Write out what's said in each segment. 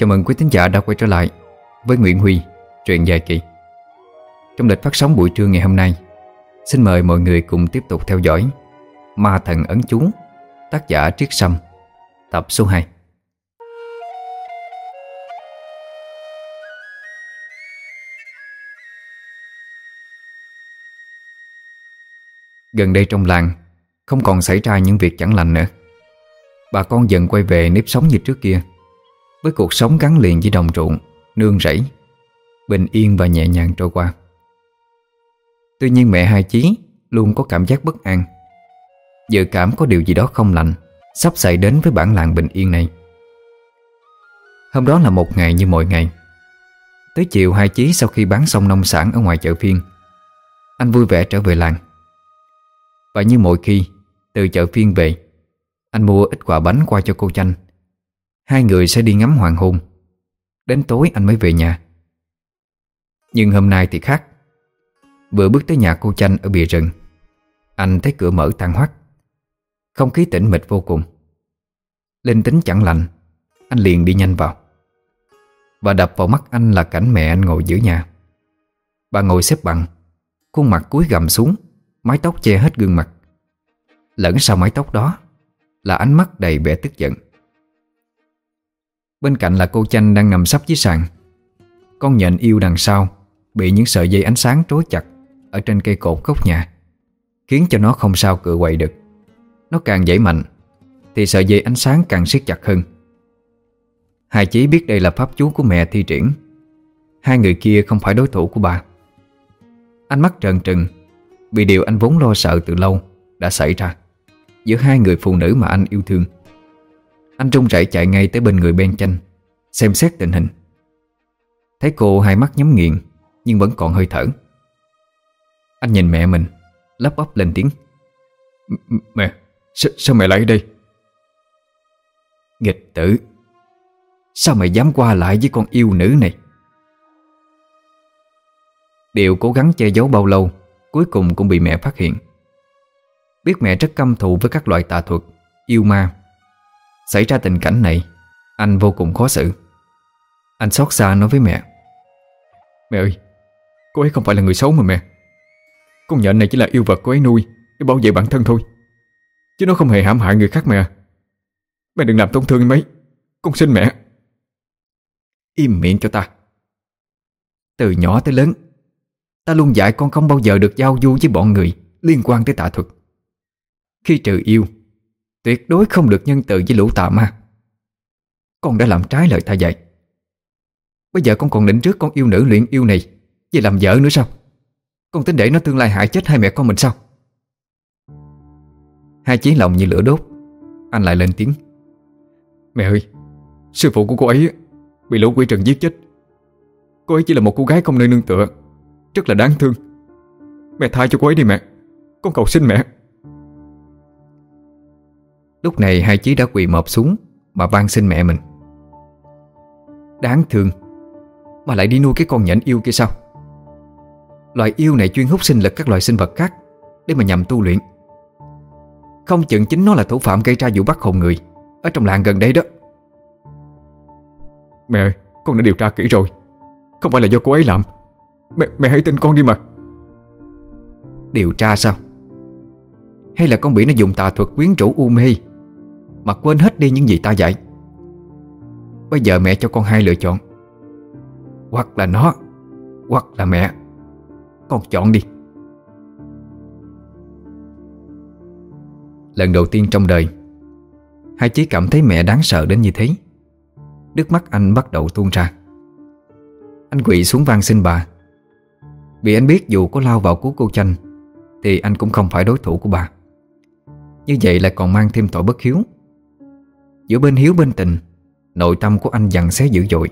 Chào mừng quý thính giả đã quay trở lại với Nguyễn Huy, truyện dài kỳ. Trong lịch phát sóng buổi trưa ngày hôm nay, xin mời mọi người cùng tiếp tục theo dõi Ma Thần Ấn Chú, tác giả Triết Sâm, tập số 2. Gần đây trong làng Không còn xảy ra những việc chẳng lành nữa Bà con dần quay về nếp sống như trước kia với cuộc sống gắn liền với đồng ruộng, Nương rẫy, Bình yên và nhẹ nhàng trôi qua. Tuy nhiên mẹ hai chí Luôn có cảm giác bất an. Dự cảm có điều gì đó không lành, Sắp xảy đến với bản làng bình yên này. Hôm đó là một ngày như mọi ngày. Tới chiều hai chí sau khi bán xong nông sản ở ngoài chợ phiên, Anh vui vẻ trở về làng. Và như mọi khi, Từ chợ phiên về, Anh mua ít quà bánh qua cho cô Chanh. Hai người sẽ đi ngắm hoàng hôn. Đến tối anh mới về nhà. Nhưng hôm nay thì khác. Vừa bước tới nhà cô Chanh ở bìa rừng, Anh thấy cửa mở tan hoắt. Không khí tĩnh mịch vô cùng. Linh tính chẳng lành, Anh liền đi nhanh vào. Và đập vào mắt anh là cảnh mẹ anh ngồi giữa nhà. Bà ngồi xếp bằng, Khuôn mặt cúi gầm xuống, Mái tóc che hết gương mặt. Lẫn sau mái tóc đó Là ánh mắt đầy vẻ tức giận. Bên cạnh là cô Chanh đang nằm sắp dưới sàn. Con nhện yêu đằng sau Bị những sợi dây ánh sáng trối chặt Ở trên cây cột góc nhà, Khiến cho nó không sao cựa quậy được. Nó càng dãy mạnh Thì sợi dây ánh sáng càng siết chặt hơn. Hai chí biết đây là pháp chú của mẹ thi triển. Hai người kia không phải đối thủ của bà. Ánh mắt trần trừng vì điều anh vốn lo sợ từ lâu Đã xảy ra Giữa hai người phụ nữ mà anh yêu thương. Anh trung rẩy chạy ngay tới bên người Ben chanh Xem xét tình hình. Thấy cô hai mắt nhắm nghiền Nhưng vẫn còn hơi thở. Anh nhìn mẹ mình Lắp bắp lên tiếng. Mẹ, sao, sao mẹ lại ở đây? Nghịch tử Sao mày dám qua lại với con yêu nữ này? Điều cố gắng che giấu bao lâu Cuối cùng cũng bị mẹ phát hiện. Biết mẹ rất căm thù với các loại tà thuật Yêu ma. Xảy ra tình cảnh này, Anh vô cùng khó xử. Anh xót xa nói với mẹ. Mẹ ơi, Cô ấy không phải là người xấu mà mẹ. Con nhện này chỉ là yêu vật cô ấy nuôi, Để bảo vệ bản thân thôi. Chứ nó không hề hãm hại người khác mẹ Mẹ đừng làm tổn thương mấy. Con xin mẹ. Im miệng cho ta. Từ nhỏ tới lớn, Ta luôn dạy con không bao giờ được giao du với bọn người Liên quan tới tà thuật. Khi trừ yêu Tuyệt đối không được nhân từ với lũ tà ma. Con đã làm trái lời ta dạy. Bây giờ con còn định trước con yêu nữ luyện yêu này Về làm vợ nữa sao? Con tính để nó tương lai hại chết hai mẹ con mình sao? Hai chiến lòng như lửa đốt. Anh lại lên tiếng. Mẹ ơi, Sư phụ của cô ấy Bị lũ quỷ trần giết chết. Cô ấy chỉ là một cô gái không nơi nương tựa. Rất là đáng thương. Mẹ tha cho cô ấy đi mẹ. Con cầu xin mẹ. Lúc này hai chí đã quỳ mọp xuống Mà van xin mẹ mình. Đáng thương Mà lại đi nuôi cái con nhện yêu kia sao? Loài yêu này chuyên hút sinh lực các loài sinh vật khác Để mà nhằm tu luyện. Không chừng chính nó là thủ phạm gây ra vụ bắt hồn người Ở trong làng gần đây đó. Mẹ ơi Con đã điều tra kỹ rồi. Không phải là do cô ấy làm. Mẹ, mẹ hãy tin con đi mà. Điều tra sao? Hay là con bị nó dùng tà thuật quyến rũ u mê mà quên hết đi những gì ta dạy. Bây giờ mẹ cho con hai lựa chọn. Hoặc là nó, Hoặc là mẹ. Con chọn đi. Lần đầu tiên trong đời, Hai chí cảm thấy mẹ đáng sợ đến như thế. Nước mắt anh bắt đầu tuôn ra. Anh quỵ xuống van xin bà. Vì anh biết dù có lao vào cứu cô Chanh, Thì anh cũng không phải đối thủ của bà. Như vậy lại còn mang thêm tội bất hiếu. Giữa bên hiếu bên tình, Nội tâm của anh dằn xé dữ dội.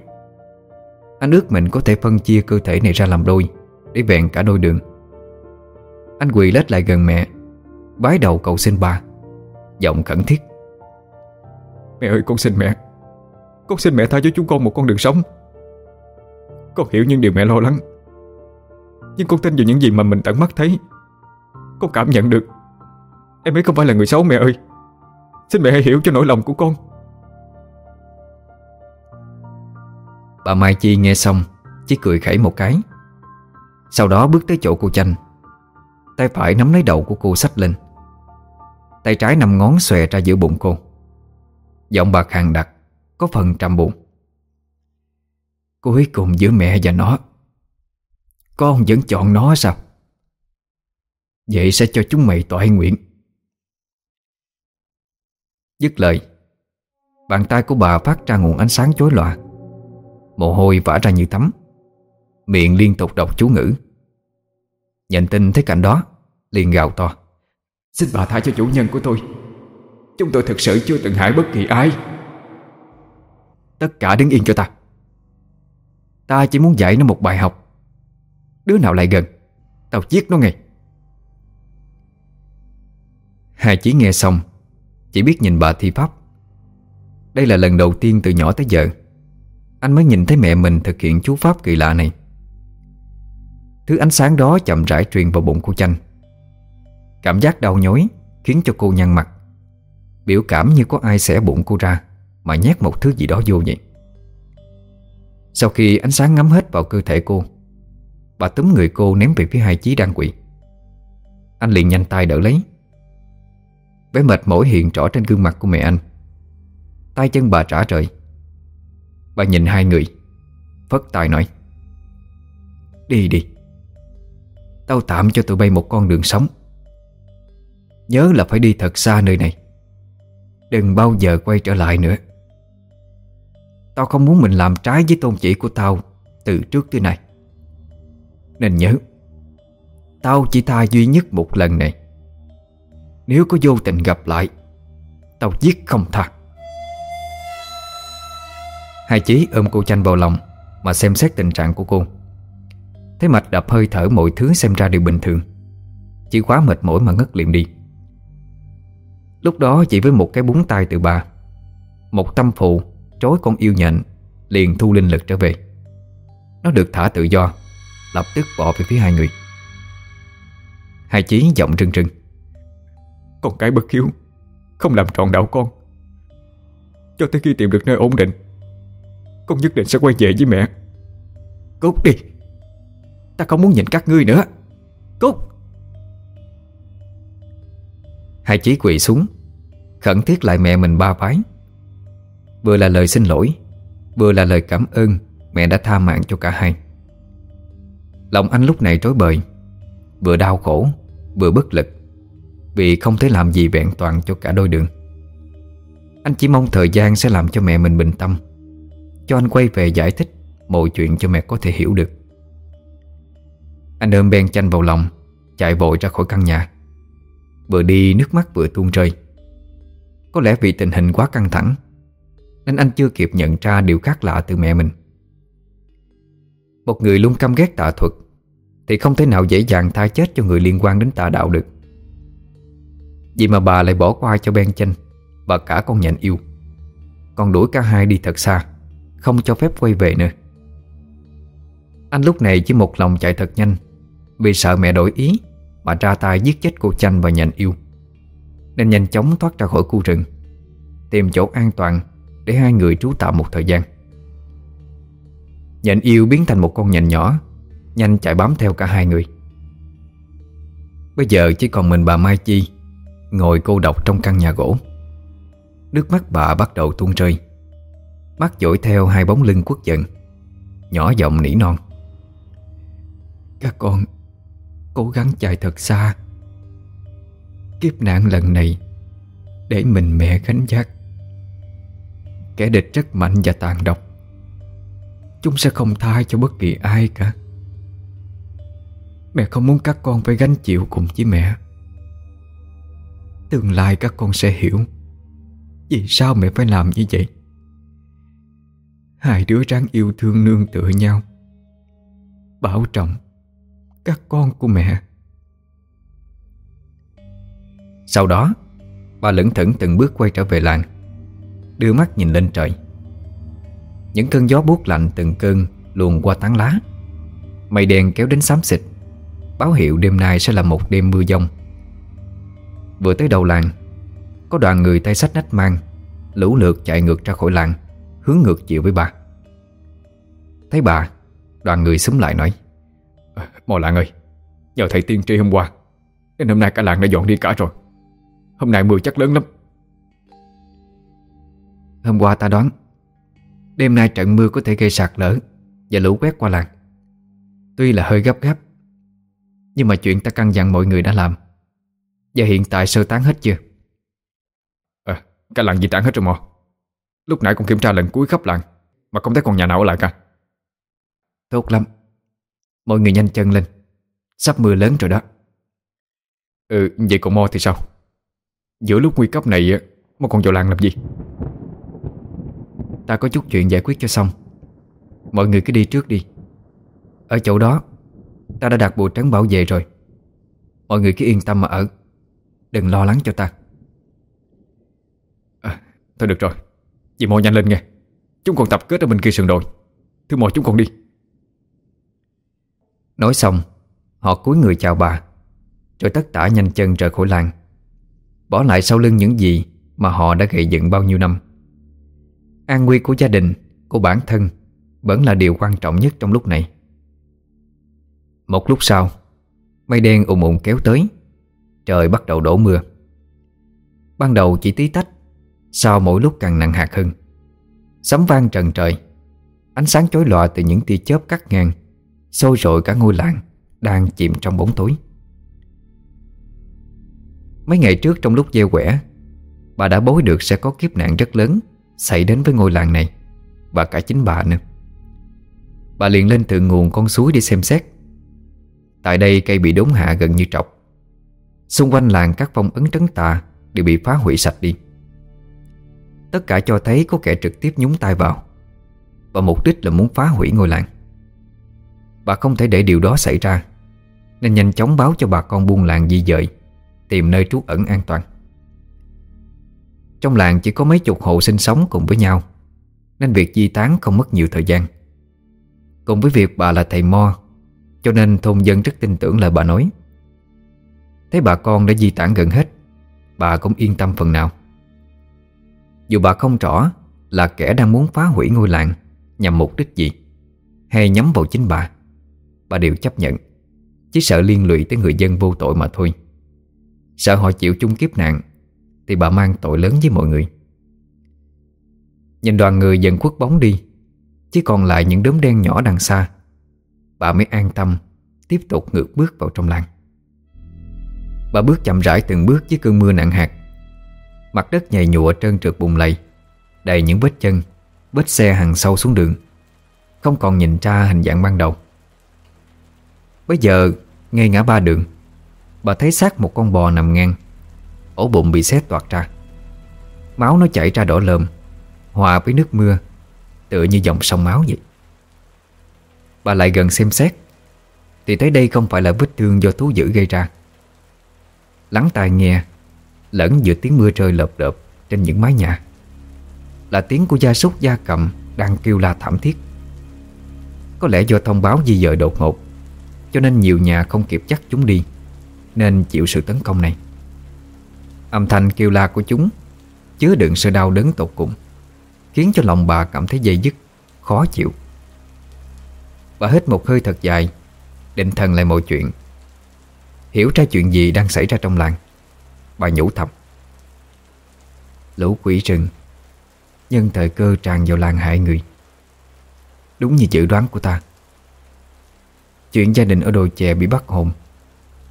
Anh ước mình có thể phân chia cơ thể này ra làm đôi, Để vẹn cả đôi đường. Anh quỳ lết lại gần mẹ, Bái đầu cầu xin bà Giọng khẩn thiết. Mẹ ơi, con xin mẹ. Con xin mẹ tha cho chúng con một con đường sống. Con hiểu những điều mẹ lo lắng, nhưng con tin vào những gì mà mình tận mắt thấy. Con cảm nhận được, Em ấy không phải là người xấu mẹ ơi. Xin mẹ hãy hiểu cho nỗi lòng của con. Bà Mai Chi nghe xong, Chỉ cười khẩy một cái. Sau đó bước tới chỗ cô Chanh. Tay phải nắm lấy đầu của cô xách lên. Tay trái nằm ngón xòe ra giữa bụng cô. Giọng bà khàn đặc, Có phần trầm buồn. Cuối cùng giữa mẹ và nó. Con vẫn chọn nó sao? Vậy sẽ cho chúng mày tỏa nguyện? Dứt lời, Bàn tay của bà phát ra nguồn ánh sáng chói loạn Mồ hôi vã ra như tắm. Miệng liên tục đọc chú ngữ. Nhận tin thấy cảnh đó liền gào to. Xin bà tha cho chủ nhân của tôi. Chúng tôi thực sự chưa từng hại bất kỳ ai. Tất cả đứng yên cho ta. Ta chỉ muốn dạy nó một bài học. Đứa nào lại gần Tao giết nó ngay. Hai chí nghe xong Chỉ biết nhìn bà thi pháp. Đây là lần đầu tiên từ nhỏ tới giờ anh mới nhìn thấy mẹ mình thực hiện chú pháp kỳ lạ này. Thứ ánh sáng đó chậm rãi truyền vào bụng cô chanh. Cảm giác đau nhói Khiến cho cô nhăn mặt. Biểu cảm như có ai xẻ bụng cô ra Mà nhét một thứ gì đó vô vậy. Sau khi ánh sáng ngắm hết vào cơ thể cô, Bà túm người cô ném về phía hai chí đang quỷ. Anh liền nhanh tay đỡ lấy. Vẻ mệt mỏi hiện rõ trên gương mặt của mẹ anh. Tay chân bà trả trời Bà nhìn hai người. Phất tài nói, Đi đi. Tao tạm cho tụi bay một con đường sống. Nhớ là phải đi thật xa nơi này. Đừng bao giờ quay trở lại nữa. Tao không muốn mình làm trái với tôn chỉ của tao Từ trước tới nay. Nên nhớ, Tao chỉ tha duy nhất một lần này. Nếu có vô tình gặp lại, Tao giết không tha. Hai chí ôm cô chanh vào lòng Mà xem xét tình trạng của cô. Thấy mạch đập hơi thở mọi thứ xem ra đều bình thường. Chỉ quá mệt mỏi mà ngất liệm đi. Lúc đó chỉ với một cái búng tay từ bà, Một tâm phụ Trối con yêu nhện Liền thu linh lực trở về. Nó được thả tự do, Lập tức bỏ về phía hai người. Hai chí giọng rưng rưng Con cái bất hiếu, Không làm trọn đạo con. Cho tới khi tìm được nơi ổn định con nhất định sẽ quay về với mẹ. Cút đi. Ta không muốn nhìn các ngươi nữa. Cút. Hai chí quỳ xuống, Khẩn thiết lại mẹ mình ba vái Vừa là lời xin lỗi, Vừa là lời cảm ơn, Mẹ đã tha mạng cho cả hai. Lòng anh lúc này trối bời, Vừa đau khổ, Vừa bất lực, Vì không thể làm gì vẹn toàn cho cả đôi đường. Anh chỉ mong thời gian sẽ làm cho mẹ mình bình tâm. Cho anh quay về giải thích Mọi chuyện cho mẹ có thể hiểu được. Anh ôm Ben chanh vào lòng, Chạy vội ra khỏi căn nhà. Vừa đi, nước mắt vừa tuôn rơi. Có lẽ vì tình hình quá căng thẳng, Nên anh chưa kịp nhận ra điều khác lạ từ mẹ mình. Một người luôn căm ghét tà thuật, Thì không thể nào dễ dàng tha chết cho người liên quan đến tà đạo được. Vì mà bà lại bỏ qua cho Ben Chanh Và cả con nhện yêu. Còn đuổi cả hai đi thật xa. Không cho phép quay về nữa. Anh lúc này chỉ một lòng chạy thật nhanh, Vì sợ mẹ đổi ý mà ra tay giết chết cô Chanh và nhành yêu. Nên nhanh chóng thoát ra khỏi khu rừng, Tìm chỗ an toàn Để hai người trú tạm một thời gian. Nhện yêu biến thành một con nhện nhỏ, Nhanh chạy bám theo cả hai người. Bây giờ chỉ còn mình bà Mai Chi Ngồi cô độc trong căn nhà gỗ. Nước mắt bà bắt đầu tuôn rơi. Mắt dội theo hai bóng lưng quốc giận Nhỏ giọng nỉ non. Các con Cố gắng chạy thật xa. Kiếp nạn lần này Để mình mẹ gánh giác Kẻ địch rất mạnh và tàn độc. Chúng sẽ không tha cho bất kỳ ai cả. Mẹ không muốn các con phải gánh chịu cùng với mẹ. Tương lai các con sẽ hiểu Vì sao mẹ phải làm như vậy. Hai đứa ráng yêu thương nương tựa nhau. Bảo trọng các con của mẹ. Sau đó, Bà lững thững từng bước quay trở về làng, Đưa mắt nhìn lên trời. Những cơn gió buốt lạnh từng cơn luồn qua tán lá. Mây đen kéo đến xám xịt, Báo hiệu đêm nay sẽ là một đêm mưa giông. Vừa tới đầu làng, Có đoàn người tay sách nách mang, Lũ lượt chạy ngược ra khỏi làng. Hướng ngược chiều với bà Thấy bà, Đoàn người xúm lại nói ờ, Mò làng ơi, Nhờ thầy tiên tri hôm qua Nên hôm nay cả làng đã dọn đi cả rồi. Hôm nay mưa chắc lớn lắm. Hôm qua ta đoán, Đêm nay trận mưa có thể gây sạt lở Và lũ quét qua làng. Tuy là hơi gấp gáp, Nhưng mà chuyện ta căn dặn mọi người đã làm. Và hiện tại sơ tán hết chưa? À Cả làng di tán hết rồi mò. Lúc nãy con kiểm tra lần cuối khắp làng Mà không thấy còn nhà nào ở lại cả. Tốt lắm. Mọi người nhanh chân lên. Sắp mưa lớn rồi đó. Ừ vậy còn Mo thì sao? Giữa lúc nguy cấp này Mo còn vào làng làm gì? Ta có chút chuyện giải quyết cho xong. Mọi người cứ đi trước đi. Ở chỗ đó Ta đã đặt bộ trấn bảo vệ rồi. Mọi người cứ yên tâm mà ở. Đừng lo lắng cho ta. À, Thôi được rồi Dì Mo nhanh lên nghe. Chúng còn tập kết ở bên kia sườn đồi. Thưa Mo chúng còn đi. Nói xong, Họ cúi người chào bà, Rồi tất tả nhanh chân rời khỏi làng. Bỏ lại sau lưng những gì Mà họ đã gây dựng bao nhiêu năm. An nguy của gia đình, Của bản thân, Vẫn là điều quan trọng nhất trong lúc này. Một lúc sau, Mây đen ùn ùn kéo tới. Trời bắt đầu đổ mưa. Ban đầu chỉ tí tách sau mỗi lúc càng nặng hạt hơn. Sấm vang trần trời. Ánh sáng chói lòa từ những tia chớp cắt ngang, Sôi rội cả ngôi làng Đang chìm trong bóng tối. Mấy ngày trước trong lúc gieo quẻ, Bà đã bối được sẽ có kiếp nạn rất lớn Xảy đến với ngôi làng này Và cả chính bà nữa. Bà liền lên thượng nguồn con suối đi xem xét. Tại đây cây bị đốn hạ gần như trọc. Xung quanh làng các phong ấn trấn tà Đều bị phá hủy sạch đi. Tất cả cho thấy có kẻ trực tiếp nhúng tay vào. Và mục đích là muốn phá hủy ngôi làng. Bà không thể để điều đó xảy ra, Nên nhanh chóng báo cho bà con buôn làng di dời, Tìm nơi trú ẩn an toàn. Trong làng chỉ có mấy chục hộ sinh sống cùng với nhau, Nên việc di tán không mất nhiều thời gian. Cùng với việc bà là thầy Mo, Cho nên thôn dân rất tin tưởng lời bà nói. Thấy bà con đã di tản gần hết, Bà cũng yên tâm phần nào. Dù bà không rõ Là kẻ đang muốn phá hủy ngôi làng Nhằm mục đích gì Hay nhắm vào chính bà Bà đều chấp nhận. Chỉ sợ liên lụy tới người dân vô tội mà thôi. Sợ họ chịu chung kiếp nạn Thì bà mang tội lớn với mọi người. Nhìn đoàn người dần khuất bóng đi, Chỉ còn lại những đốm đen nhỏ đằng xa, Bà mới an tâm Tiếp tục ngược bước vào trong làng. Bà bước chậm rãi từng bước với cơn mưa nặng hạt Mặt đất nhầy nhụa trơn trượt bùng lầy. Đầy những vết chân, Vết xe hằng sâu xuống đường. Không còn nhìn ra hình dạng ban đầu. Bây giờ, ngay ngã ba đường, Bà thấy xác một con bò nằm ngang. Ổ bụng bị xé toạc ra. Máu nó chảy ra đỏ lơm Hòa với nước mưa, Tựa như dòng sông máu vậy. Bà lại gần xem xét, Thì thấy đây không phải là vết thương do thú dữ gây ra. Lắng tai nghe Lẫn giữa tiếng mưa rơi lợp đợp Trên những mái nhà. Là tiếng của gia súc gia cầm Đang kêu la thảm thiết. Có lẽ do thông báo di dời đột ngột, Cho nên nhiều nhà không kịp chắc chúng đi, Nên chịu sự tấn công này. Âm thanh kêu la của chúng Chứa đựng sự đau đớn tột cùng, Khiến cho lòng bà cảm thấy dây dứt, Khó chịu. Bà hít một hơi thật dài, Định thần lại mọi chuyện. Hiểu ra chuyện gì đang xảy ra trong làng. Bà nhủ thầm. Lũ quỷ rừng, Nhân thời cơ tràn vào làng hại người. Đúng như dự đoán của ta. Chuyện gia đình ở đồi chè bị bắt hồn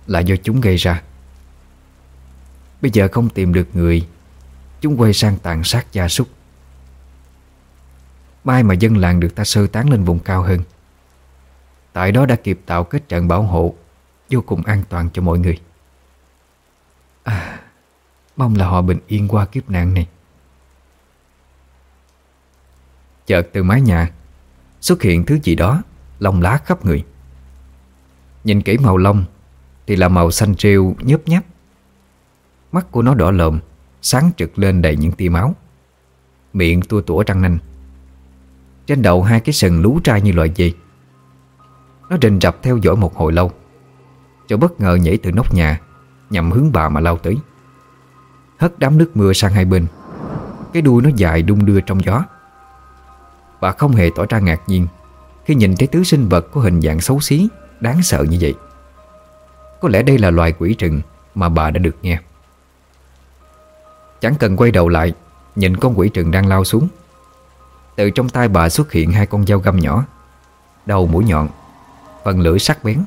Là do chúng gây ra. Bây giờ không tìm được người, Chúng quay sang tàn sát gia súc. Mai mà dân làng được ta sơ tán lên vùng cao hơn, Tại đó đã kịp tạo kết trận bảo hộ Vô cùng an toàn cho mọi người. À Mong là họ bình yên qua kiếp nạn này. Chợt từ mái nhà, Xuất hiện thứ gì đó, Lông lá khắp người. Nhìn kỹ màu lông, Thì là màu xanh rêu nhớp nháp. Mắt của nó đỏ lợm Sáng trực lên đầy những tia máu. Miệng tua tủa răng nanh. Trên đầu hai cái sừng lú trai như loại dây Nó rình rập theo dõi một hồi lâu Cho bất ngờ nhảy từ nóc nhà. Nhằm hướng bà mà lao tới. Hất đám nước mưa sang hai bên. Cái đuôi nó dài đung đưa trong gió. Bà không hề tỏ ra ngạc nhiên Khi nhìn thấy thứ sinh vật có hình dạng xấu xí, Đáng sợ như vậy. Có lẽ đây là loài quỷ rừng Mà bà đã được nghe. Chẳng cần quay đầu lại, Nhìn con quỷ rừng đang lao xuống. Từ trong tay bà xuất hiện hai con dao găm nhỏ, Đầu mũi nhọn, Phần lưỡi sắc bén,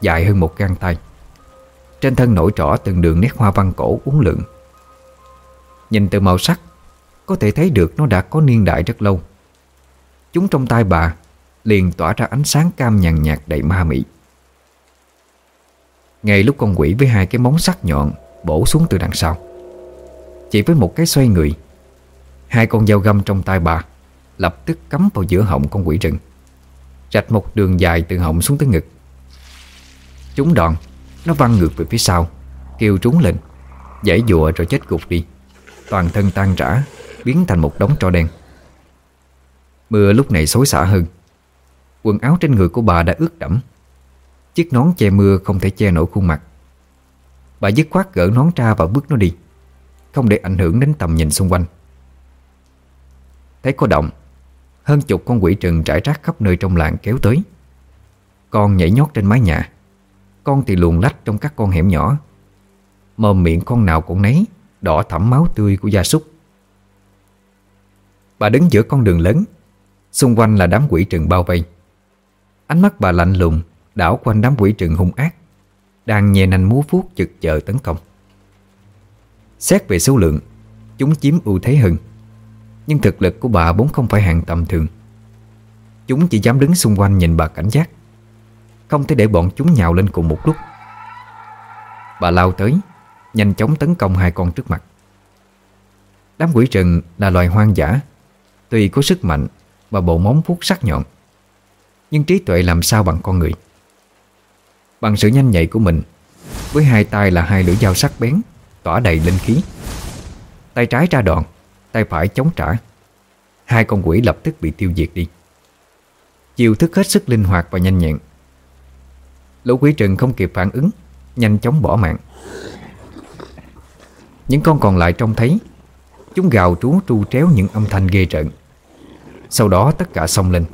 Dài hơn một gang tay. Trên thân nổi trỏ từng đường nét hoa văn cổ uốn lượn. Nhìn từ màu sắc, Có thể thấy được nó đã có niên đại rất lâu. Chúng trong tay bà Liền tỏa ra ánh sáng cam nhàn nhạt đầy ma mị. Ngay lúc con quỷ với hai cái móng sắc nhọn Bổ xuống từ đằng sau, Chỉ với một cái xoay người, Hai con dao găm trong tay bà Lập tức cắm vào giữa họng con quỷ rừng, Rạch một đường dài từ họng xuống tới ngực. Chúng đòn nó văng ngược về phía sau, Kêu trúng lên, Giải dụa rồi chết gục đi. Toàn thân tan rã, Biến thành một đống tro đen. Mưa lúc này xối xả hơn. Quần áo trên người của bà đã ướt đẫm. Chiếc nón che mưa không thể che nổi khuôn mặt. Bà dứt khoát gỡ nón ra và bước nó đi, Không để ảnh hưởng đến tầm nhìn xung quanh. Thấy có động, Hơn chục con quỷ trừng trải rác khắp nơi trong làng kéo tới. Con nhảy nhót trên mái nhà. Con thì luồn lách trong các con hẻm nhỏ. Mồm miệng con nào cũng nấy, Đỏ thẳm máu tươi của gia súc. Bà đứng giữa con đường lớn, Xung quanh là đám quỷ trừng bao vây. Ánh mắt bà lạnh lùng, Đảo quanh đám quỷ trừng hung ác, Đang nhè nành múa vuốt chực chờ tấn công. Xét về số lượng, Chúng chiếm ưu thế hơn, Nhưng thực lực của bà vốn không phải hàng tầm thường. Chúng chỉ dám đứng xung quanh nhìn bà cảnh giác. Không thể để bọn chúng nhào lên cùng một lúc. Bà lao tới, Nhanh chóng tấn công hai con trước mặt. Đám quỷ rừng là loài hoang dã. Tuy có sức mạnh Và bộ móng vuốt sắc nhọn, Nhưng trí tuệ làm sao bằng con người? Bằng sự nhanh nhạy của mình, Với hai tay là hai lưỡi dao sắc bén, Tỏa đầy linh khí. Tay trái ra đòn, Tay phải chống trả. Hai con quỷ lập tức bị tiêu diệt đi. Chiều thức hết sức linh hoạt và nhanh nhẹn. Lũ quỷ trừng không kịp phản ứng, Nhanh chóng bỏ mạng. Những con còn lại trông thấy, Chúng gào trú tru tréo những âm thanh ghê rợn. Sau đó tất cả xông lên.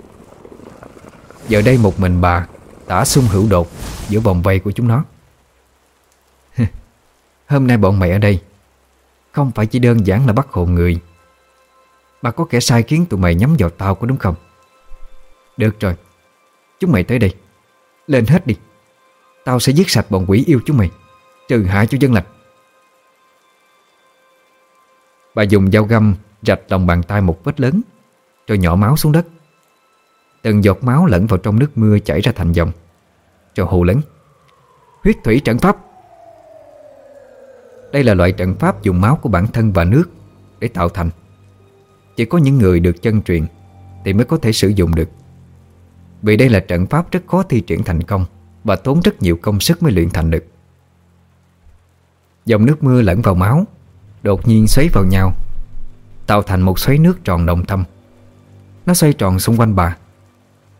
Giờ đây một mình bà Tả xung hữu đột Giữa vòng vây của chúng nó. Hôm nay bọn mày ở đây, Không phải chỉ đơn giản là bắt hồn người. Mà có kẻ sai khiến tụi mày nhắm vào tao có đúng không? Được rồi, Chúng mày tới đây. Lên hết đi. Tao sẽ giết sạch bọn quỷ yêu chúng mày. Trừ hại cho dân lành Bà dùng dao găm rạch lòng bàn tay một vết lớn, Rồi nhỏ máu xuống đất. Từng giọt máu lẫn vào trong nước mưa chảy ra thành dòng, Rồi hù lớn Huyết thủy trận pháp. Đây là loại trận pháp dùng máu của bản thân và nước Để tạo thành. Chỉ có những người được chân truyền Thì mới có thể sử dụng được. Vì đây là trận pháp rất khó thi triển thành công. Và tốn rất nhiều công sức mới luyện thành được. Dòng nước mưa lẫn vào máu, Đột nhiên xoáy vào nhau, Tạo thành một xoáy nước tròn đồng thâm Nó xoay tròn xung quanh bà,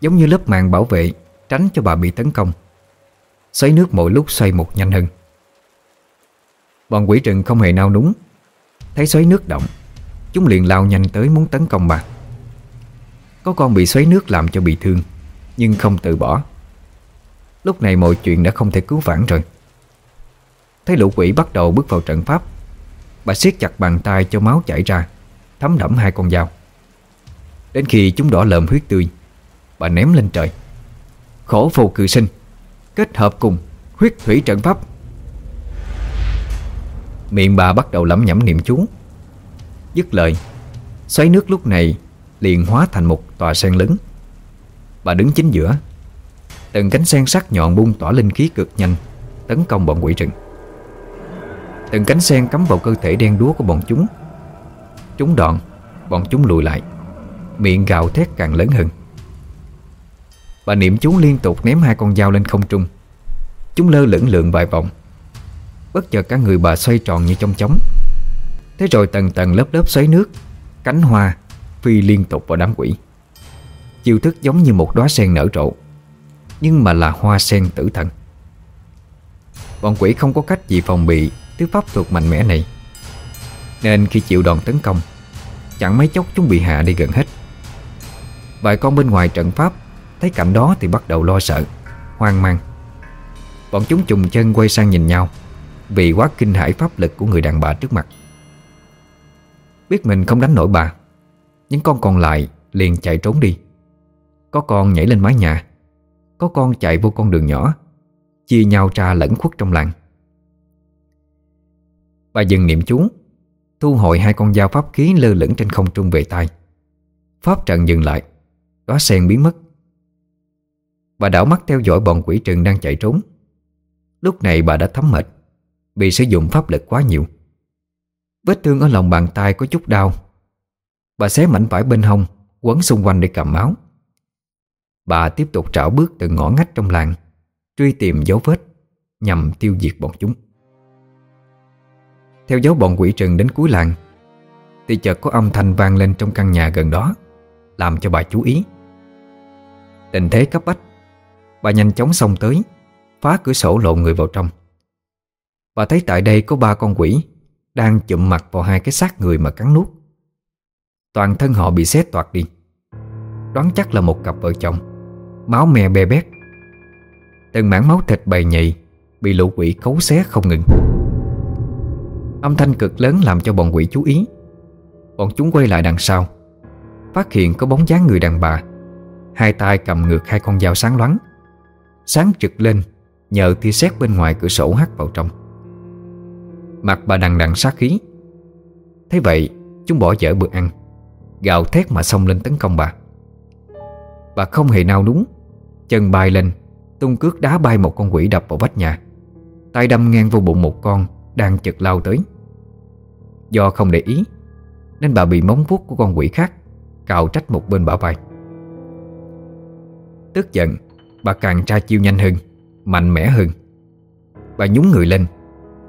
Giống như lớp màng bảo vệ Tránh cho bà bị tấn công. Xoáy nước mỗi lúc xoay một nhanh hơn. Bọn quỷ trừng không hề nao núng, Thấy xoáy nước động, Chúng liền lao nhanh tới muốn tấn công bà. Có con bị xoáy nước làm cho bị thương, Nhưng không từ bỏ. Lúc này mọi chuyện đã không thể cứu vãn rồi. Thấy lũ quỷ bắt đầu bước vào trận pháp, Bà siết chặt bàn tay cho máu chảy ra, Thấm đẫm hai con dao. Đến khi chúng đỏ lợm huyết tươi, Bà ném lên trời. Khổ phù cự sinh, Kết hợp cùng huyết thủy trận pháp. Miệng bà bắt đầu lẩm nhẩm niệm chú. Dứt lời, Xoáy nước lúc này liền hóa thành một tòa sen lớn. Bà đứng chính giữa Từng cánh sen sắc nhọn bung tỏa linh khí cực nhanh, Tấn công bọn quỷ rừng. Từng cánh sen cắm vào cơ thể đen đúa của bọn chúng. Chúng đòn, Bọn chúng lùi lại, Miệng gào thét càng lớn hơn. Bà niệm chú liên tục ném hai con dao lên không trung. Chúng lơ lửng lượn vài vòng, Bất chợt cả người bà xoay tròn như trong chóng. Thế rồi tầng tầng lớp lớp xoáy nước, Cánh hoa Phi liên tục vào đám quỷ. Chiêu thức giống như một đóa sen nở rộ. Nhưng mà là hoa sen tử thần. Bọn quỷ không có cách gì phòng bị Thứ pháp thuật mạnh mẽ này. Nên khi chịu đòn tấn công, Chẳng mấy chốc chúng bị hạ đi gần hết. Vài con bên ngoài trận pháp, Thấy cảnh đó thì bắt đầu lo sợ, Hoang mang. Bọn chúng trùng chân quay sang nhìn nhau, Vì quá kinh hãi pháp lực của người đàn bà trước mặt. Biết mình không đánh nổi bà Những con còn lại liền chạy trốn đi. Có con nhảy lên mái nhà có con chạy vô con đường nhỏ, Chia nhau ra lẫn khuất trong làng. Bà dừng niệm chú, Thu hồi hai con dao pháp khí lơ lửng trên không trung về tay Pháp trận dừng lại, Đóa sen biến mất. Bà đảo mắt theo dõi bọn quỷ trừng đang chạy trốn. Lúc này bà đã thấm mệt, Vì sử dụng pháp lực quá nhiều. Vết thương ở lòng bàn tay có chút đau. Bà xé mảnh vải bên hông, Quấn xung quanh để cầm máu. Bà tiếp tục trảo bước từ ngõ ngách trong làng, Truy tìm dấu vết Nhằm tiêu diệt bọn chúng. Theo dấu bọn quỷ trừng đến cuối làng, Thì chợt có âm thanh vang lên trong căn nhà gần đó, Làm cho bà chú ý. Tình thế cấp bách, Bà nhanh chóng xông tới, Phá cửa sổ lộn người vào trong. Bà thấy tại đây có ba con quỷ Đang chụm mặt vào hai cái xác người mà cắn nuốt. Toàn thân họ bị xé toạc đi. Đoán chắc là một cặp vợ chồng. Máu me bê bét. Từng mảng máu thịt bầy nhầy Bị lũ quỷ cấu xé không ngừng. Âm thanh cực lớn làm cho bọn quỷ chú ý. Bọn chúng quay lại đằng sau, Phát hiện có bóng dáng người đàn bà. Hai tay cầm ngược hai con dao sáng loáng, Sáng trực lên Nhờ tia sét bên ngoài cửa sổ hắt vào trong. Mặt bà đằng đằng sát khí. Thế vậy, Chúng bỏ dở bữa ăn, Gào thét mà xông lên tấn công bà. Bà không hề nào đúng. Chân bay lên, Tung cước đá bay một con quỷ đập vào vách nhà. Tay đâm ngang vô bụng một con Đang chực lao tới. Do không để ý, Nên bà bị móng vuốt của con quỷ khác Cào trách một bên bả vai. Tức giận, Bà càng tra chiêu nhanh hơn, Mạnh mẽ hơn. Bà nhúng người lên,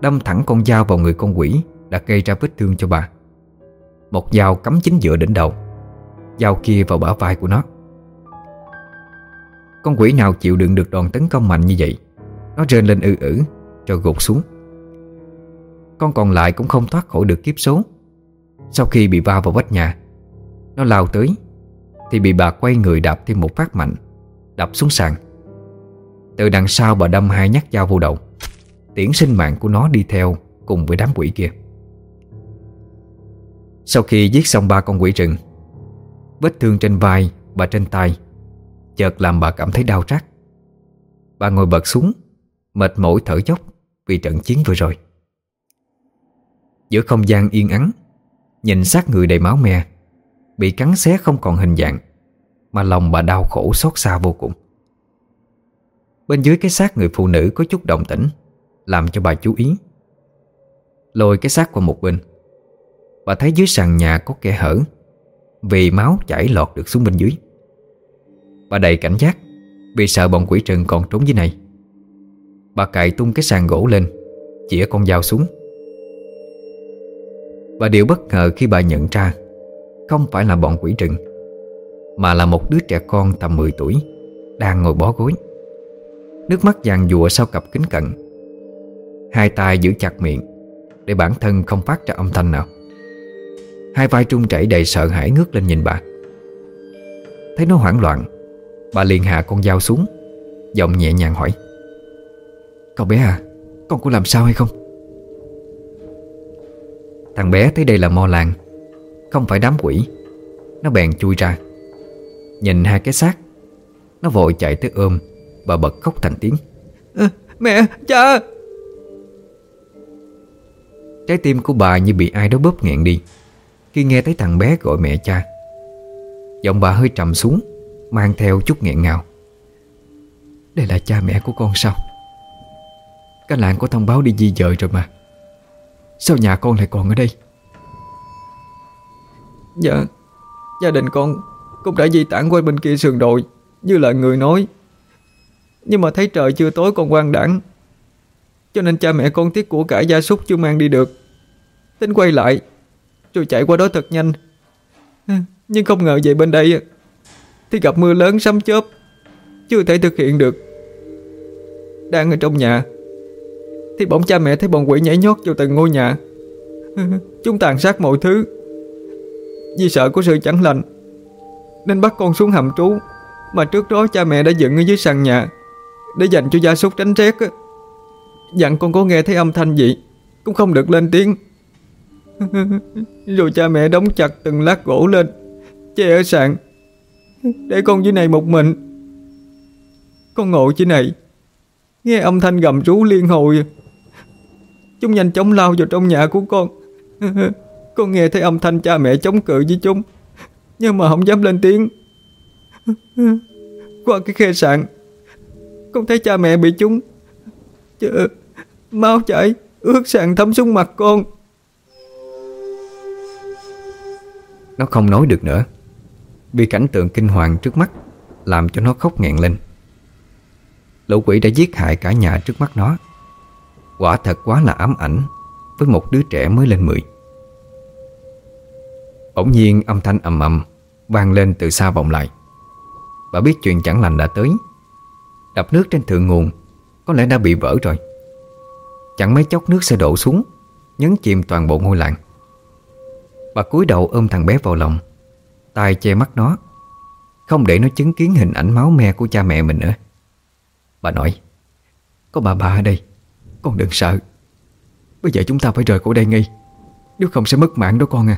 Đâm thẳng con dao vào người con quỷ Đã gây ra vết thương cho bà. Một dao cắm chính giữa đỉnh đầu, Dao kia vào bả vai của nó. Con quỷ nào chịu đựng được đòn tấn công mạnh như vậy? Nó rên lên ư ử, Rồi gục xuống. Con còn lại cũng không thoát khỏi được kiếp số. Sau khi bị va vào vách nhà, Nó lao tới, Thì bị bà quay người đạp thêm một phát mạnh, Đập xuống sàn. Từ đằng sau bà đâm hai nhát dao vô đầu. Tiễn sinh mạng của nó đi theo Cùng với đám quỷ kia. Sau khi giết xong ba con quỷ rừng, Vết thương trên vai và trên tay Chợt làm bà cảm thấy đau rát. Bà ngồi bật xuống, Mệt mỏi thở dốc Vì trận chiến vừa rồi. Giữa không gian yên ắng, Nhìn xác người đầy máu me, Bị cắn xé không còn hình dạng, Mà lòng bà đau khổ xót xa vô cùng. Bên dưới cái xác người phụ nữ có chút động tĩnh, Làm cho bà chú ý. Lôi cái xác qua một bên, Bà thấy dưới sàn nhà có kẻ hở, Vì máu chảy lọt được xuống bên dưới. Bà đầy cảnh giác Vì sợ bọn quỷ trừng còn trốn dưới này. Bà cài tung cái sàn gỗ lên Chỉa con dao xuống. Bà điều bất ngờ khi bà nhận ra Không phải là bọn quỷ trừng Mà là một đứa trẻ con tầm 10 tuổi Đang ngồi bó gối. Nước mắt vàng dụa sau cặp kính cận. Hai tay giữ chặt miệng Để bản thân không phát ra âm thanh nào. Hai vai trung chảy đầy sợ hãi ngước lên nhìn bà. Thấy nó hoảng loạn Bà liền hạ con dao xuống Giọng nhẹ nhàng hỏi. Cậu bé à Con có làm sao hay không? Thằng bé thấy đây là mo làng Không phải đám quỷ. Nó bèn chui ra Nhìn hai cái xác. Nó vội chạy tới ôm Và bật khóc thành tiếng. À, Mẹ, cha! Trái tim của bà như bị ai đó bóp nghẹn đi. Khi nghe thấy thằng bé gọi mẹ cha Giọng bà hơi trầm xuống Mang theo chút nghẹn ngào. Đây là cha mẹ của con sao? Cả làng có thông báo đi di dời rồi mà. Sao nhà con lại còn ở đây? Dạ Gia đình con cũng đã di tản qua bên kia sườn đồi, Như là người nói. Nhưng mà thấy trời chưa tối còn quan đảng Cho nên cha mẹ con tiếc của cải gia súc chưa mang đi được. Tính quay lại, Rồi chạy qua đó thật nhanh. Nhưng không ngờ về bên đây thì gặp mưa lớn sấm chớp, Chưa thể thực hiện được. Đang ở trong nhà, Thì bỗng cha mẹ thấy bọn quỷ nhảy nhót vào từng ngôi nhà. Chúng tàn sát mọi thứ, Vì sợ có sự chẳng lành, Nên bắt con xuống hầm trú. Mà trước đó cha mẹ đã dựng ở dưới sàn nhà, Để dành cho gia súc tránh rét Dặn con có nghe thấy âm thanh gì, Cũng không được lên tiếng. Rồi cha mẹ đóng chặt từng lát gỗ lên, Che ở sàn. Để con dưới này một mình. Con ngồi dưới này Nghe âm thanh gầm rú liên hồi. Chúng nhanh chóng lao vào trong nhà của con. Con nghe thấy âm thanh cha mẹ chống cự với chúng Nhưng mà không dám lên tiếng. Qua cái khe sạn Con thấy cha mẹ bị chúng Chờ, Máu chảy Ướt sàn thấm xuống mặt con. Nó không nói được nữa. Vì cảnh tượng kinh hoàng trước mắt Làm cho nó khóc nghẹn lên. Lũ quỷ đã giết hại cả nhà trước mắt nó. Quả thật quá là ám ảnh, Với một đứa trẻ mới lên mười. Bỗng nhiên âm thanh ầm ầm vang lên từ xa vọng lại. Bà biết chuyện chẳng lành đã tới. Đập nước trên thượng nguồn, Có lẽ đã bị vỡ rồi. Chẳng mấy chốc nước sẽ đổ xuống, Nhấn chìm toàn bộ ngôi làng. Bà cúi đầu ôm thằng bé vào lòng tay che mắt nó. Không để nó chứng kiến hình ảnh máu me của cha mẹ mình nữa. Bà nói Có bà bà ở đây Con đừng sợ. Bây giờ chúng ta phải rời khỏi đây ngay. Nếu không sẽ mất mạng đó con à.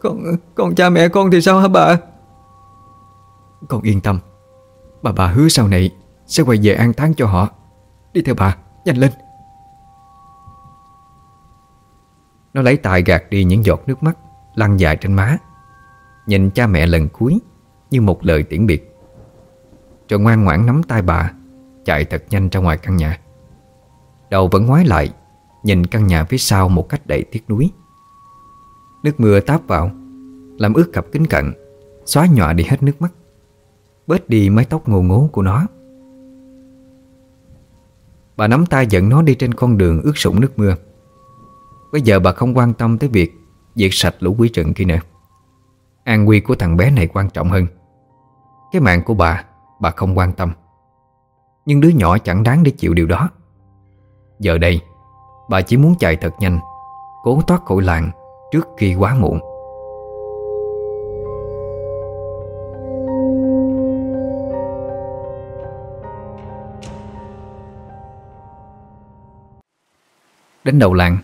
Con, con cha mẹ con thì sao hả bà? Con yên tâm. Bà bà hứa sau này Sẽ quay về an táng cho họ. Đi theo bà, nhanh lên. Nó lấy tay gạt đi những giọt nước mắt Lăn dài trên má Nhìn cha mẹ lần cuối Như một lời tiễn biệt. Rồi ngoan ngoãn nắm tay bà, Chạy thật nhanh ra ngoài căn nhà. Đầu vẫn ngoái lại, Nhìn căn nhà phía sau một cách đầy tiếc nuối. Nước mưa táp vào, Làm ướt cặp kính cận, Xóa nhòa đi hết nước mắt. Bớt đi mái tóc ngô ngố của nó. Bà nắm tay dẫn nó đi trên con đường ướt sũng nước mưa. Bây giờ bà không quan tâm tới việc Diệt sạch lũ quý trận kia nữa. An nguy của thằng bé này quan trọng hơn. Cái mạng của bà Bà không quan tâm. Nhưng đứa nhỏ chẳng đáng để chịu điều đó. Giờ đây, Bà chỉ muốn chạy thật nhanh, Cố thoát khỏi làng Trước khi quá muộn. Đến đầu làng,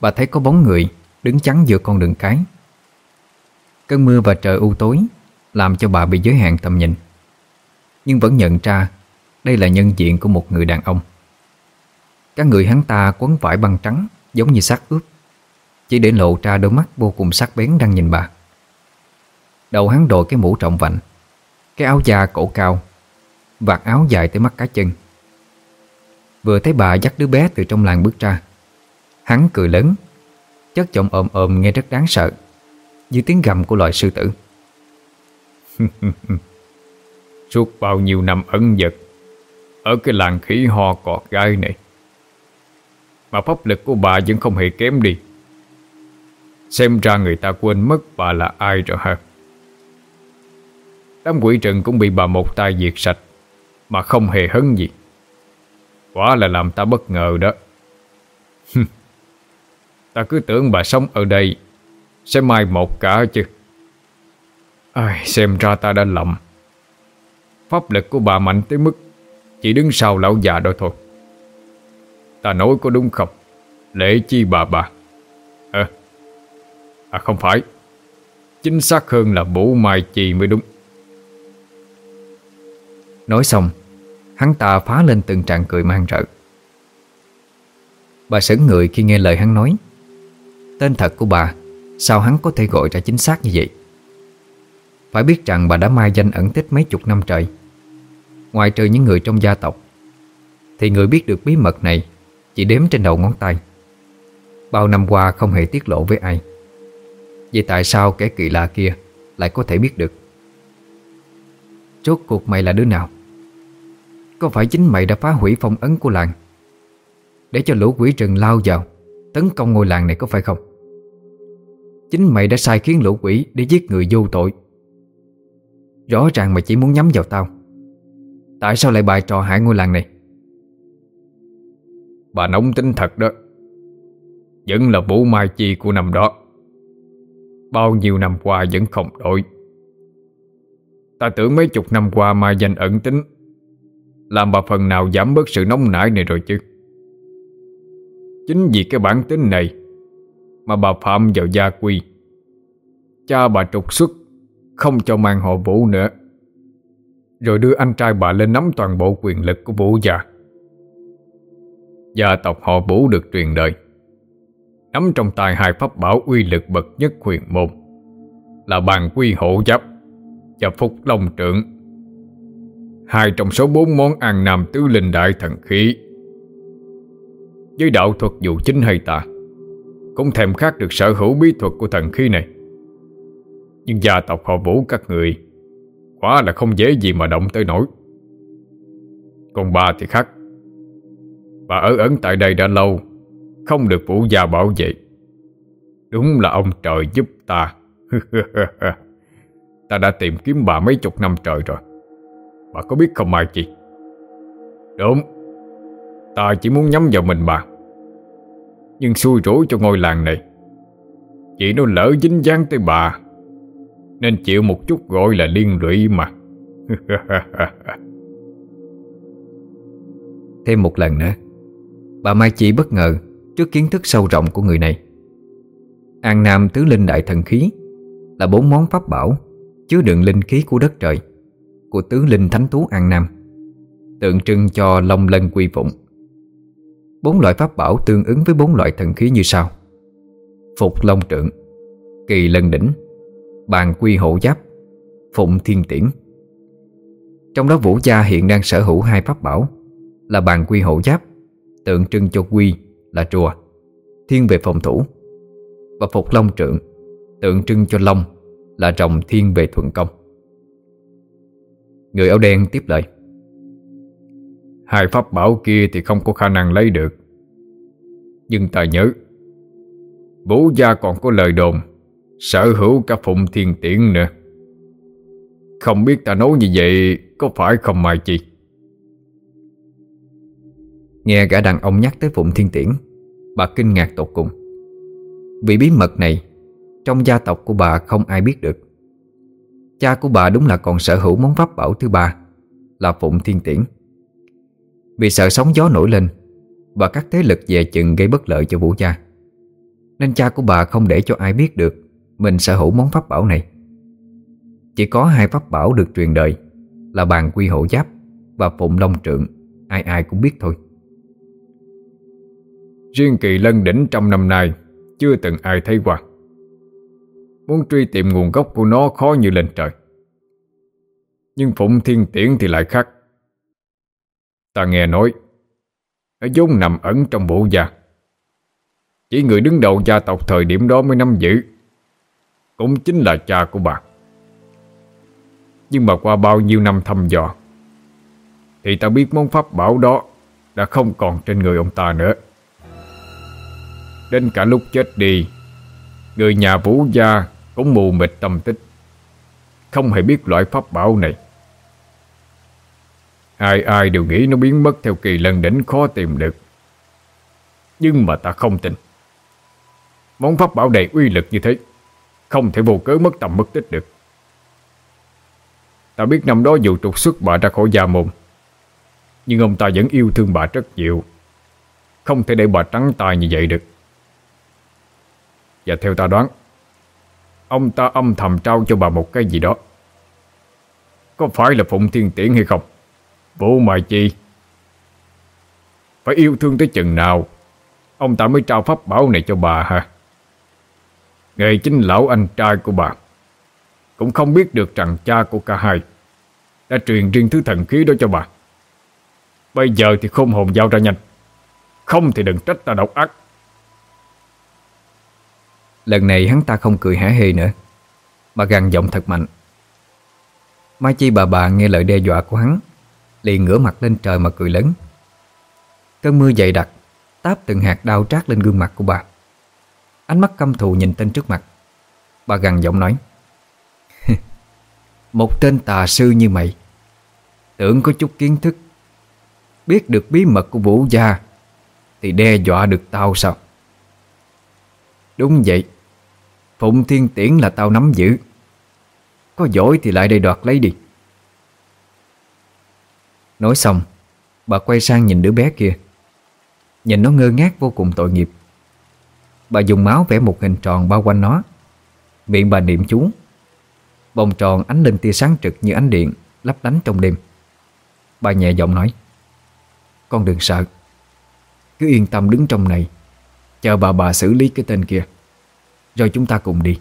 Bà thấy có bóng người Đứng chắn giữa con đường cái. Cơn mưa và trời u tối Làm cho bà bị giới hạn tầm nhìn. Nhưng vẫn nhận ra Đây là nhân diện của một người đàn ông. Các người hắn ta quấn vải băng trắng Giống như xác ướp, Chỉ để lộ ra đôi mắt vô cùng sắc bén đang nhìn bà. Đầu hắn đội cái mũ trọng vành, Cái áo da cổ cao Vạt áo dài tới mắt cá chân. Vừa thấy bà dắt đứa bé từ trong làng bước ra, Hắn cười lớn, Chất giọng ồm ồm nghe rất đáng sợ. Như tiếng gầm của loài sư tử. Suốt bao nhiêu năm ẩn giật Ở cái làng khỉ ho cọt gai này, Mà pháp lực của bà vẫn không hề kém đi. Xem ra người ta quên mất bà là ai rồi ha. Đám quỷ trừng cũng bị bà một tay diệt sạch, Mà không hề hấn gì. Quả là làm ta bất ngờ đó. Ta cứ tưởng bà sống ở đây sẽ mai một cả chứ? Ai, Xem ra ta đã lầm. Pháp lực của bà mạnh tới mức Chỉ đứng sau lão già đó thôi. Ta nói có đúng không? Lễ chi bà bà. À, à không phải. Chính xác hơn là bổ mai chi mới đúng. Nói xong Hắn ta phá lên từng trạng cười mang rợ. Bà sững người khi nghe lời hắn nói. Tên thật của bà Sao hắn có thể gọi ra chính xác như vậy? Phải biết rằng bà đã mai danh ẩn tích mấy chục năm trời. Ngoài trừ những người trong gia tộc, Thì người biết được bí mật này Chỉ đếm trên đầu ngón tay. Bao năm qua không hề tiết lộ với ai. Vậy tại sao kẻ kỳ lạ kia Lại có thể biết được? Chốt cuộc mày là đứa nào? Có phải chính mày đã phá hủy phong ấn của làng Để cho lũ quỷ rừng lao vào Tấn công ngôi làng này có phải không? Chính mày đã sai khiến lũ quỷ Để giết người vô tội. Rõ ràng mày chỉ muốn nhắm vào tao. Tại sao lại bài trò hại ngôi làng này? Bà nóng tính thật đó. Vẫn là vũ mai chi của năm đó. Bao nhiêu năm qua vẫn không đổi. Ta tưởng mấy chục năm qua mai dành ẩn tính. Làm bà phần nào giảm bớt sự nóng nảy này rồi chứ? Chính vì cái bản tính này mà bà phạm vào gia quy. Cha bà trục xuất Không cho mang họ Vũ nữa. Rồi đưa anh trai bà lên nắm toàn bộ quyền lực của Vũ gia Gia tộc họ Vũ được truyền đời. Nắm trong tay hai pháp bảo uy lực bậc nhất huyền môn Là bàn quy hộ giáp Và phục long trưởng, Hai trong số bốn món ăn nam tứ linh đại thần khí. Với đạo thuật dù chính hay tà cũng thèm khát được sở hữu bí thuật của thần khí này. Nhưng gia tộc họ vũ các người, Quá là không dễ gì mà động tới nổi. Còn bà thì khác. Bà ở ẩn tại đây đã lâu, Không được vũ gia bảo vệ. Đúng là ông trời giúp ta. Ta đã tìm kiếm bà mấy chục năm trời rồi. Bà có biết không, Mai Chi? Đúng. Ta chỉ muốn nhắm vào mình bà nhưng xui rủi cho ngôi làng này. Chỉ nó lỡ dính dáng tới bà, Nên chịu một chút gọi là liên lụy mà. Thêm một lần nữa, Bà Mai Chị bất ngờ Trước kiến thức sâu rộng của người này. An Nam Tứ Linh Đại Thần Khí Là bốn món pháp bảo Chứa đựng linh khí của đất trời, Của Tứ Linh Thánh Tú An Nam, Tượng trưng cho Long Lân Quy Phụng. Bốn loại pháp bảo tương ứng với bốn loại thần khí như sau. Phục Long Trượng, Kỳ Lân Đỉnh, Bàn Quy Hộ Giáp, Phụng Thiên Tiễn. Trong đó Vũ Gia hiện đang sở hữu hai pháp bảo, Là bàn quy hộ giáp, Tượng trưng cho quy là chùa Thiên về phòng thủ, Và Phục Long Trượng, Tượng trưng cho Long là rồng thiên về thuận công. Người áo đen tiếp lời. Hai pháp bảo kia thì không có khả năng lấy được. Nhưng ta nhớ Vũ gia còn có lời đồn, Sở hữu cả phụng thiên tiễn nữa. Không biết ta nói như vậy Có phải không Mai Chi? Nghe gã đàn ông nhắc tới Phụng Thiên Tiễn, Bà kinh ngạc tột cùng. Vì bí mật này, Trong gia tộc của bà không ai biết được. Cha của bà đúng là còn sở hữu món pháp bảo thứ ba, Là Phụng Thiên Tiễn. Vì sợ sóng gió nổi lên Và các thế lực về chừng gây bất lợi cho Vũ gia. Nên cha của bà không để cho ai biết được Mình sở hữu món pháp bảo này. Chỉ có hai pháp bảo được truyền đời Là bàn quy hộ giáp Và phụng long trượng, Ai ai cũng biết thôi. Riêng kỳ lân đỉnh trong năm nay Chưa từng ai thấy qua. Muốn truy tìm nguồn gốc của nó khó như lên trời. Nhưng Phụng Thiên Tiễn thì lại khác. Ta nghe nói Nó vốn nằm ẩn trong bộ gia. Chỉ người đứng đầu gia tộc thời điểm đó mới nắm giữ. Cũng chính là cha của bà. Nhưng mà qua bao nhiêu năm thăm dò, Thì ta biết món pháp bảo đó Đã không còn trên người ông ta nữa. Đến cả lúc chết đi, Người nhà vũ gia cũng mù mịt tâm tích. Không hề biết loại pháp bảo này. Ai ai đều nghĩ nó biến mất theo kỳ lân đỉnh, khó tìm được. Nhưng mà ta không tin. Món pháp bảo đầy uy lực như thế, Không thể vô cớ mất tầm mất tích được. Ta biết năm đó dù trục xuất bà ra khỏi gia môn, Nhưng ông ta vẫn yêu thương bà rất nhiều. Không thể để bà trắng tay như vậy được. Và theo ta đoán, Ông ta âm thầm trao cho bà một cái gì đó. Có phải là Phụng Thiên Tiễn hay không? Vũ Mai Chi? Phải yêu thương tới chừng nào, Ông ta mới trao pháp bảo này cho bà hả? Nghề chính lão anh trai của bà. Cũng không biết được rằng cha của cả hai Đã truyền riêng thứ thần khí đó cho bà. Bây giờ thì khôn hồn giao ra nhanh. Không thì đừng trách ta độc ác. Lần này hắn ta không cười hả hê nữa, Mà gằn giọng thật mạnh. Mai Chi bà bà nghe lời đe dọa của hắn Liền ngửa mặt lên trời mà cười lớn. Cơn mưa dày đặc, Táp từng hạt đau trát lên gương mặt của bà. Ánh mắt căm thù nhìn tên trước mặt. Bà gằn giọng nói, Một tên tà sư như mày, Tưởng có chút kiến thức, Biết được bí mật của vũ gia, Thì đe dọa được tao sao? Đúng vậy, Phụng Thiên Tiễn là tao nắm giữ. Có giỏi thì lại đây đoạt lấy đi. Nói xong, Bà quay sang nhìn đứa bé kia. Nhìn nó ngơ ngác vô cùng tội nghiệp. Bà dùng máu vẽ một hình tròn bao quanh nó. Miệng bà niệm chú. Vòng tròn ánh lên tia sáng trực như ánh điện Lấp lánh trong đêm. Bà nhẹ giọng nói, Con đừng sợ. Cứ yên tâm đứng trong này. Chờ bà bà xử lý cái tên kia. Rồi chúng ta cùng đi.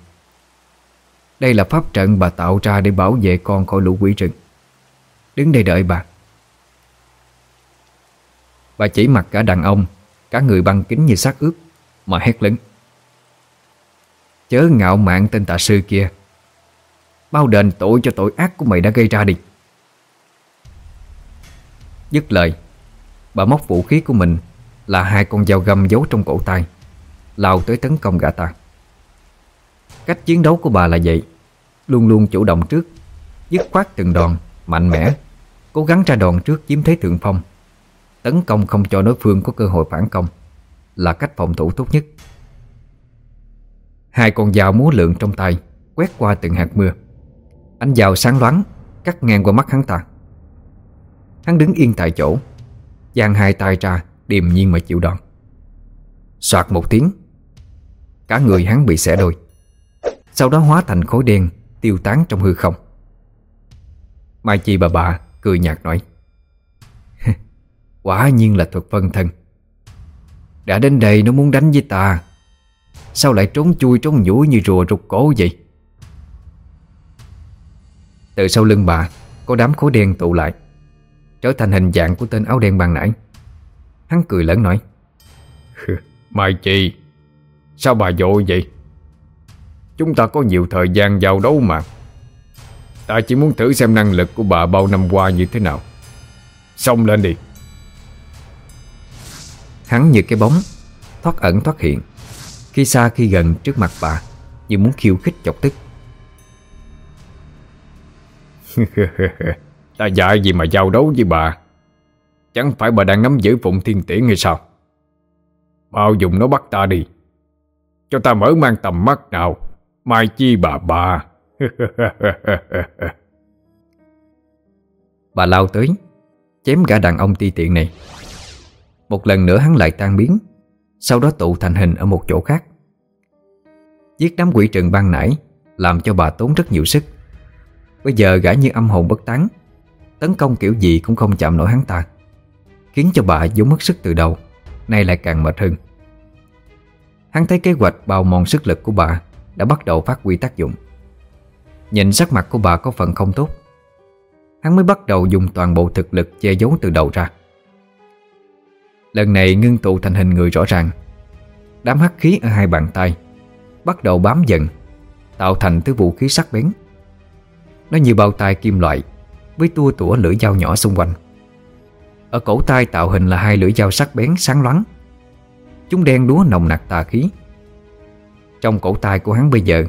Đây là pháp trận bà tạo ra Để bảo vệ con khỏi lũ quỷ rừng. Đứng đây đợi bà. Bà chỉ mặt cả đàn ông, Cả người băng kính như xác ướp, Mà hét lớn. Chớ ngạo mạn tên tà sư kia. Bao đền tội cho tội ác của mày đã gây ra đi. Dứt lời, Bà móc vũ khí của mình Là hai con dao găm giấu trong cổ tay, Lao tới tấn công gã ta. Cách chiến đấu của bà là vậy, Luôn luôn chủ động trước, Dứt khoát từng đòn, Mạnh mẽ, Cố gắng ra đòn trước chiếm thế thượng phong. Tấn công không cho đối phương có cơ hội phản công, Là cách phòng thủ tốt nhất. Hai con dao múa lượng trong tay, Quét qua từng hạt mưa. Ánh dao sáng loáng, Cắt ngang qua mắt hắn ta. Hắn đứng yên tại chỗ, giang hai tay ra, điềm nhiên mà chịu đòn. Soạt một tiếng, Cả người hắn bị xẻ đôi. Sau đó hóa thành khối đen Tiêu tán trong hư không. Mai Chi bà bà cười nhạt nói Quả nhiên là thuật phân thân. Đã đến đây nó muốn đánh với ta. Sao lại trốn chui, trốn nhủi như rùa rụt cổ vậy? Từ sau lưng bà, Có đám khối đen tụ lại, Trở thành hình dạng của tên áo đen ban nãy. Hắn cười lớn nói Mai Chi? Sao bà vội vậy? Chúng ta có nhiều thời gian giao đấu mà. Ta chỉ muốn thử xem năng lực của bà bao năm qua như thế nào. Xông lên đi. Hắn như cái bóng Thoát ẩn thoát hiện Khi xa khi gần trước mặt bà Như muốn khiêu khích chọc tức. Ta dạy gì mà giao đấu với bà? Chẳng phải bà đang nắm giữ phụng thiên tiễn hay sao? Bao dùng nó bắt ta đi. Cho ta mở mang tầm mắt nào Mai chi bà bà. Bà lao tới Chém gã đàn ông ti tiện này một lần nữa hắn lại tan biến, Sau đó tụ thành hình ở một chỗ khác. Giết đám quỷ trừng ban nãy Làm cho bà tốn rất nhiều sức. Bây giờ gã như âm hồn bất tán, Tấn công kiểu gì cũng không chạm nổi hắn ta, Khiến cho bà vốn mất sức từ đầu, Nay lại càng mệt hơn. Hắn thấy kế hoạch bào mòn sức lực của bà Đã bắt đầu phát huy tác dụng. Nhìn sắc mặt của bà có phần không tốt, Hắn mới bắt đầu dùng toàn bộ thực lực che giấu từ đầu ra. Lần này ngưng tụ thành hình người rõ ràng. Đám hắc khí ở hai bàn tay Bắt đầu bám dần, Tạo thành thứ vũ khí sắc bén. Nó như bao tay kim loại Với tua tủa lưỡi dao nhỏ xung quanh. Ở cổ tay tạo hình là hai lưỡi dao sắc bén sáng loáng. Chúng đen đúa nồng nặc tà khí. Trong cổ tay của hắn bây giờ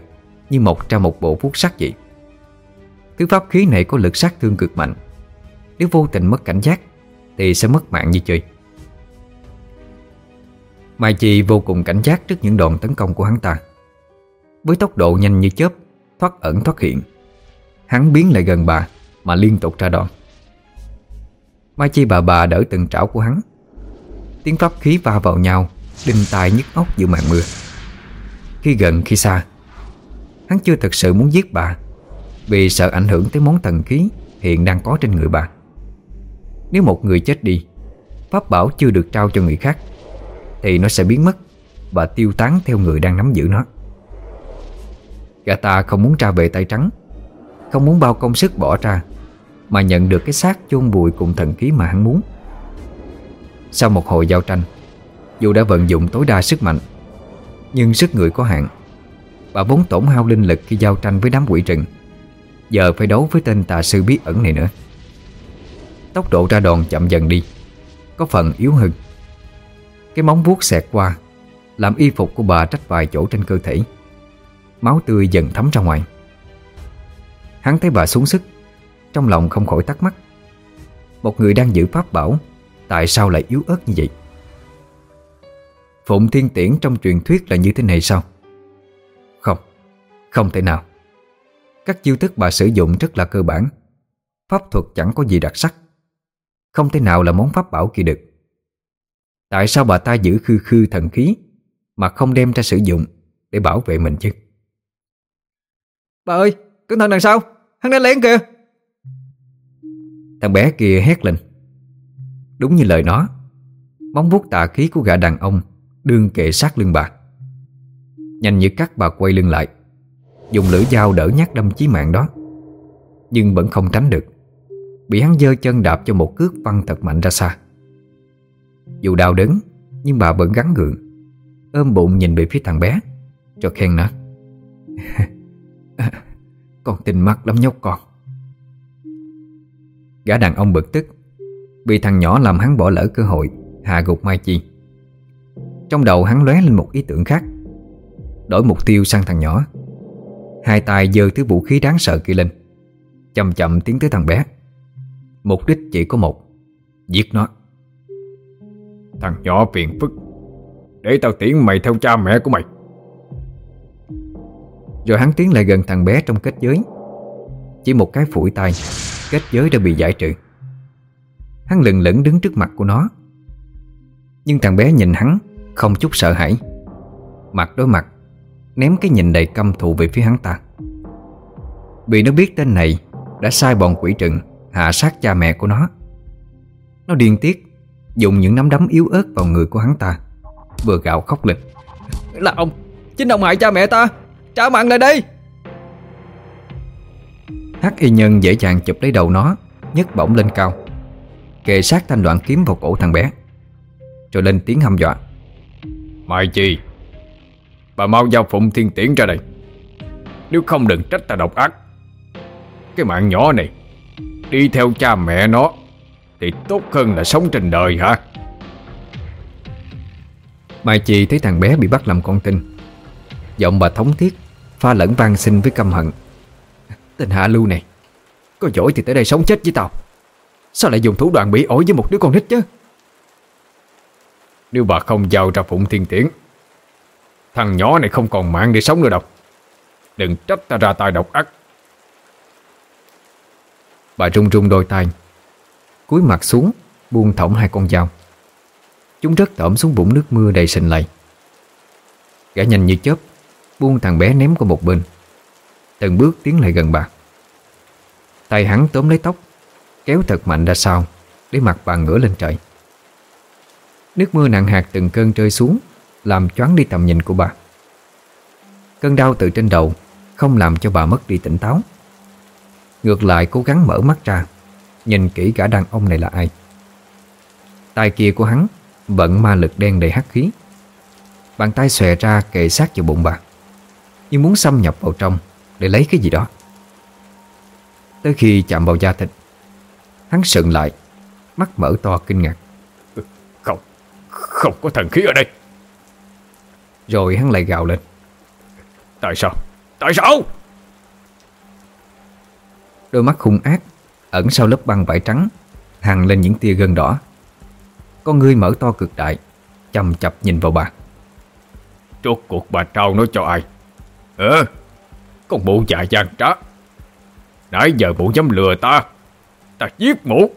Như một ra một bộ vuốt sắt vậy. Thứ pháp khí này có lực sát thương cực mạnh. Nếu vô tình mất cảnh giác, Thì sẽ mất mạng như chơi. Mai Chi vô cùng cảnh giác trước những đòn tấn công của hắn ta. Với tốc độ nhanh như chớp, Thoát ẩn thoát hiện, Hắn biến lại gần bà Mà liên tục ra đòn. Mai Chi bà bà đỡ từng trảo của hắn. Tiếng pháp khí va vào nhau, Đinh tai nhức óc giữa màn mưa. Khi gần, khi xa, Hắn chưa thực sự muốn giết bà Vì sợ ảnh hưởng tới món thần khí Hiện đang có trên người bà. Nếu một người chết đi, Pháp bảo chưa được trao cho người khác thì nó sẽ biến mất Và tiêu tán theo người đang nắm giữ nó. Gã ta không muốn tra về tay trắng, Không muốn bao công sức bỏ ra, Mà nhận được cái xác chôn bụi cùng thần khí mà hắn muốn. Sau một hồi giao tranh, Dù đã vận dụng tối đa sức mạnh, Nhưng sức người có hạn Bà vốn tổn hao linh lực khi giao tranh với đám quỷ rừng, Giờ phải đấu với tên tà sư bí ẩn này nữa. Tốc độ ra đòn chậm dần đi, Có phần yếu hơn. Cái móng vuốt xẹt qua, Làm y phục của bà trách vài chỗ trên cơ thể. Máu tươi dần thấm ra ngoài. Hắn thấy bà xuống sức, Trong lòng không khỏi thắc mắc. Một người đang giữ pháp bảo, Tại sao lại yếu ớt như vậy? Phụng thiên tiễn trong truyền thuyết là như thế này sao? Không Không thể nào. Các chiêu thức bà sử dụng rất là cơ bản. Pháp thuật chẳng có gì đặc sắc. Không thể nào là món pháp bảo kỳ được. Tại sao bà ta giữ khư khư thần khí Mà không đem ra sử dụng Để bảo vệ mình chứ? Bà ơi cẩn thận đằng sau Hắn đang lén kìa. Thằng bé kia hét lên. Đúng như lời nó Móng vuốt tà khí của gã đàn ông Đương kệ sát lưng bà. Nhanh như cắt bà quay lưng lại Dùng lưỡi dao đỡ nhát đâm chí mạng đó. Nhưng vẫn không tránh được Bị hắn dơ chân đạp cho một cước văng thật mạnh ra xa dù đau đớn, Nhưng bà vẫn gắn gượng. Ôm bụng nhìn về phía thằng bé Rồi khen nó. Con tình mắt lắm nhóc con. Gã đàn ông bực tức Vì thằng nhỏ làm hắn bỏ lỡ cơ hội, Hạ gục Mai Chi. Trong đầu hắn lóe lên một ý tưởng khác, Đổi mục tiêu sang thằng nhỏ. Hai tay giơ thứ vũ khí đáng sợ kia lên, Chậm chậm tiến tới thằng bé. Mục đích chỉ có một, Giết nó. Thằng nhỏ phiền phức. Để tao tiễn mày theo cha mẹ của mày. Rồi hắn tiến lại gần thằng bé trong kết giới. Chỉ một cái phủi tay, Kết giới đã bị giải trừ. Hắn lừng lững đứng trước mặt của nó. Nhưng thằng bé nhìn hắn, Không chút sợ hãi. Mặt đối mặt, Ném cái nhìn đầy căm thù về phía hắn ta. Vì nó biết tên này Đã sai bọn quỷ trừng, Hạ sát cha mẹ của nó. Nó điên tiết Dùng những nắm đấm yếu ớt vào người của hắn ta. Vừa gạo khóc lên. Là ông Chính ông hại cha mẹ ta. Trả mạng lại đây. Hắc y nhân dễ dàng chụp lấy đầu nó nhấc bổng lên cao. Kề sát thanh đoạn kiếm vào cổ thằng bé. Rồi lên tiếng hăm dọa. Mai Chi Bà mau giao phụng thiên tiễn ra đây. Nếu không đừng trách ta độc ác. Cái mạng nhỏ này Đi theo cha mẹ nó Thì tốt hơn là sống trên đời hả? Mai Chi thấy thằng bé bị bắt làm con tin. Giọng bà thống thiết Pha lẫn van xin với căm hận. Tên hạ lưu này Có giỏi thì tới đây sống chết với tao. Sao lại dùng thủ đoạn bị ổi với một đứa con nít chứ? Nếu bà không giao ra phụng thiên tiễn Thằng nhỏ này không còn mạng để sống nữa đâu. Đừng trách ta ra tay độc ác. Bà rung rung đôi tay cúi mặt xuống, Buông thõng hai con dao. Chúng rớt tẩm xuống bụng nước mưa đầy sình lầy. Gã nhanh như chớp, Buông thằng bé ném qua một bên. Từng bước tiến lại gần bà. Tay hắn tóm lấy tóc, Kéo thật mạnh ra sau Để mặt bà ngửa lên trời. Nước mưa nặng hạt từng cơn rơi xuống, Làm choáng đi tầm nhìn của bà. Cơn đau từ trên đầu Không làm cho bà mất đi tỉnh táo. Ngược lại cố gắng mở mắt ra Nhìn kỹ cả đàn ông này là ai? Tay kia của hắn Bận ma lực đen đầy hắc khí. Bàn tay xòe ra kề sát vào bụng bà. Như muốn xâm nhập vào trong Để lấy cái gì đó. Tới khi chạm vào da thịt Hắn sững lại Mắt mở to kinh ngạc. Không, không có thần khí ở đây. Rồi hắn lại gào lên. Tại sao, tại sao? Đôi mắt hung ác Ẩn sau lớp băng vải trắng Hằng lên những tia gân đỏ. Con ngươi mở to cực đại Chầm chập nhìn vào bà. Rốt cuộc bà trao nó cho ai? Ờ Con bộ già gian trá. Nãy giờ bộ dám lừa ta Ta giết mụ.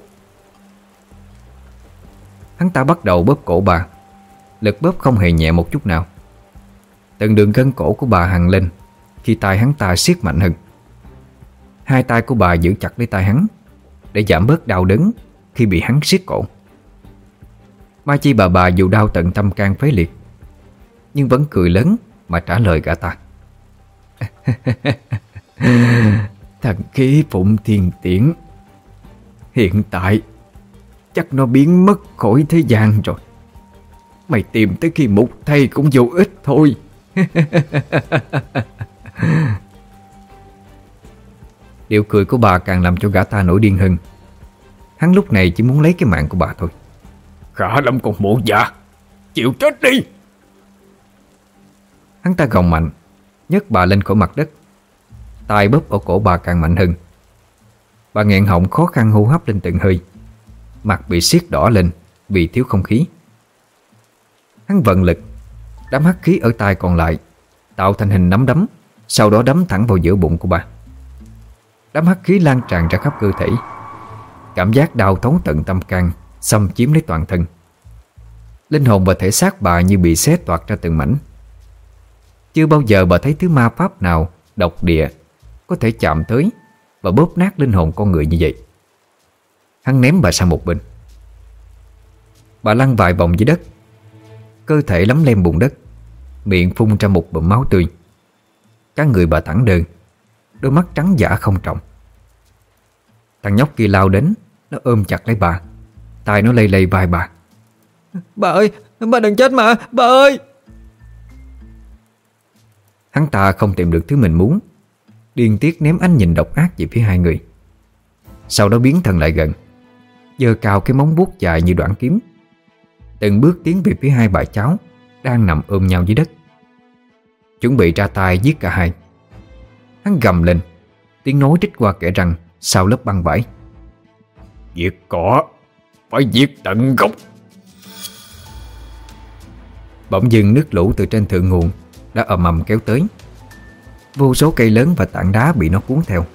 Hắn ta bắt đầu bóp cổ bà. Lực bóp không hề nhẹ một chút nào. Từng đường gân cổ của bà hằng lên Khi tay hắn ta siết mạnh hơn. Hai tay của bà giữ chặt lấy tay hắn để giảm bớt đau đớn Khi bị hắn siết cổ. Mai chi bà bà dù đau tận tâm can phế liệt, Nhưng vẫn cười lớn Mà trả lời gã ta. Thần khí phụng thiên tiễn, Hiện tại Chắc nó biến mất khỏi thế gian rồi. Mày tìm tới khi mục thay cũng vô ích thôi. Điệu cười của bà càng làm cho gã ta nổi điên hơn. Hắn lúc này chỉ muốn lấy cái mạng của bà thôi. Khả lắm con mụ già Chịu chết đi. Hắn ta gồng mạnh nhấc bà lên khỏi mặt đất. Tay bóp ở cổ bà càng mạnh hơn. Bà nghẹn họng khó khăn hô hấp lên từng hơi. Mặt bị siết đỏ lên Vì thiếu không khí. Hắn vận lực Đám hắc khí ở tay còn lại Tạo thành hình nắm đấm Sau đó đấm thẳng vào giữa bụng của bà Đám hắc khí lan tràn ra khắp cơ thể. Cảm giác đau thấu tận tâm can, Xâm chiếm lấy toàn thân. Linh hồn và thể xác bà như bị xé toạc ra từng mảnh. Chưa bao giờ bà thấy thứ ma pháp nào, Độc địa, Có thể chạm tới Và bóp nát linh hồn con người như vậy. Hắn ném bà sang một bên. Bà lăn vài vòng dưới đất. Cơ thể lắm lem bùn đất. Miệng phun ra một bụm máu tươi. Các người bà thẳng đơn Đôi mắt trắng giả không trọng. Thằng nhóc kia lao đến Nó ôm chặt lấy bà. Tay nó lây lây vai bà. Bà ơi Bà đừng chết mà Bà ơi! Hắn ta không tìm được thứ mình muốn. Điên tiết ném ánh nhìn độc ác về phía hai người. Sau đó biến thân lại gần. Giơ cao cái móng vuốt dài như đoạn kiếm. Từng bước tiến về phía hai bà cháu Đang nằm ôm nhau dưới đất. Chuẩn bị ra tay giết cả hai Hắn gầm lên. Tiếng nói trích qua kẻ răng Sau lớp băng vải. Diệt cỏ Phải diệt tận gốc. Bỗng dưng nước lũ từ trên thượng nguồn Đã ầm ầm kéo tới. Vô số cây lớn và tảng đá bị nó cuốn theo.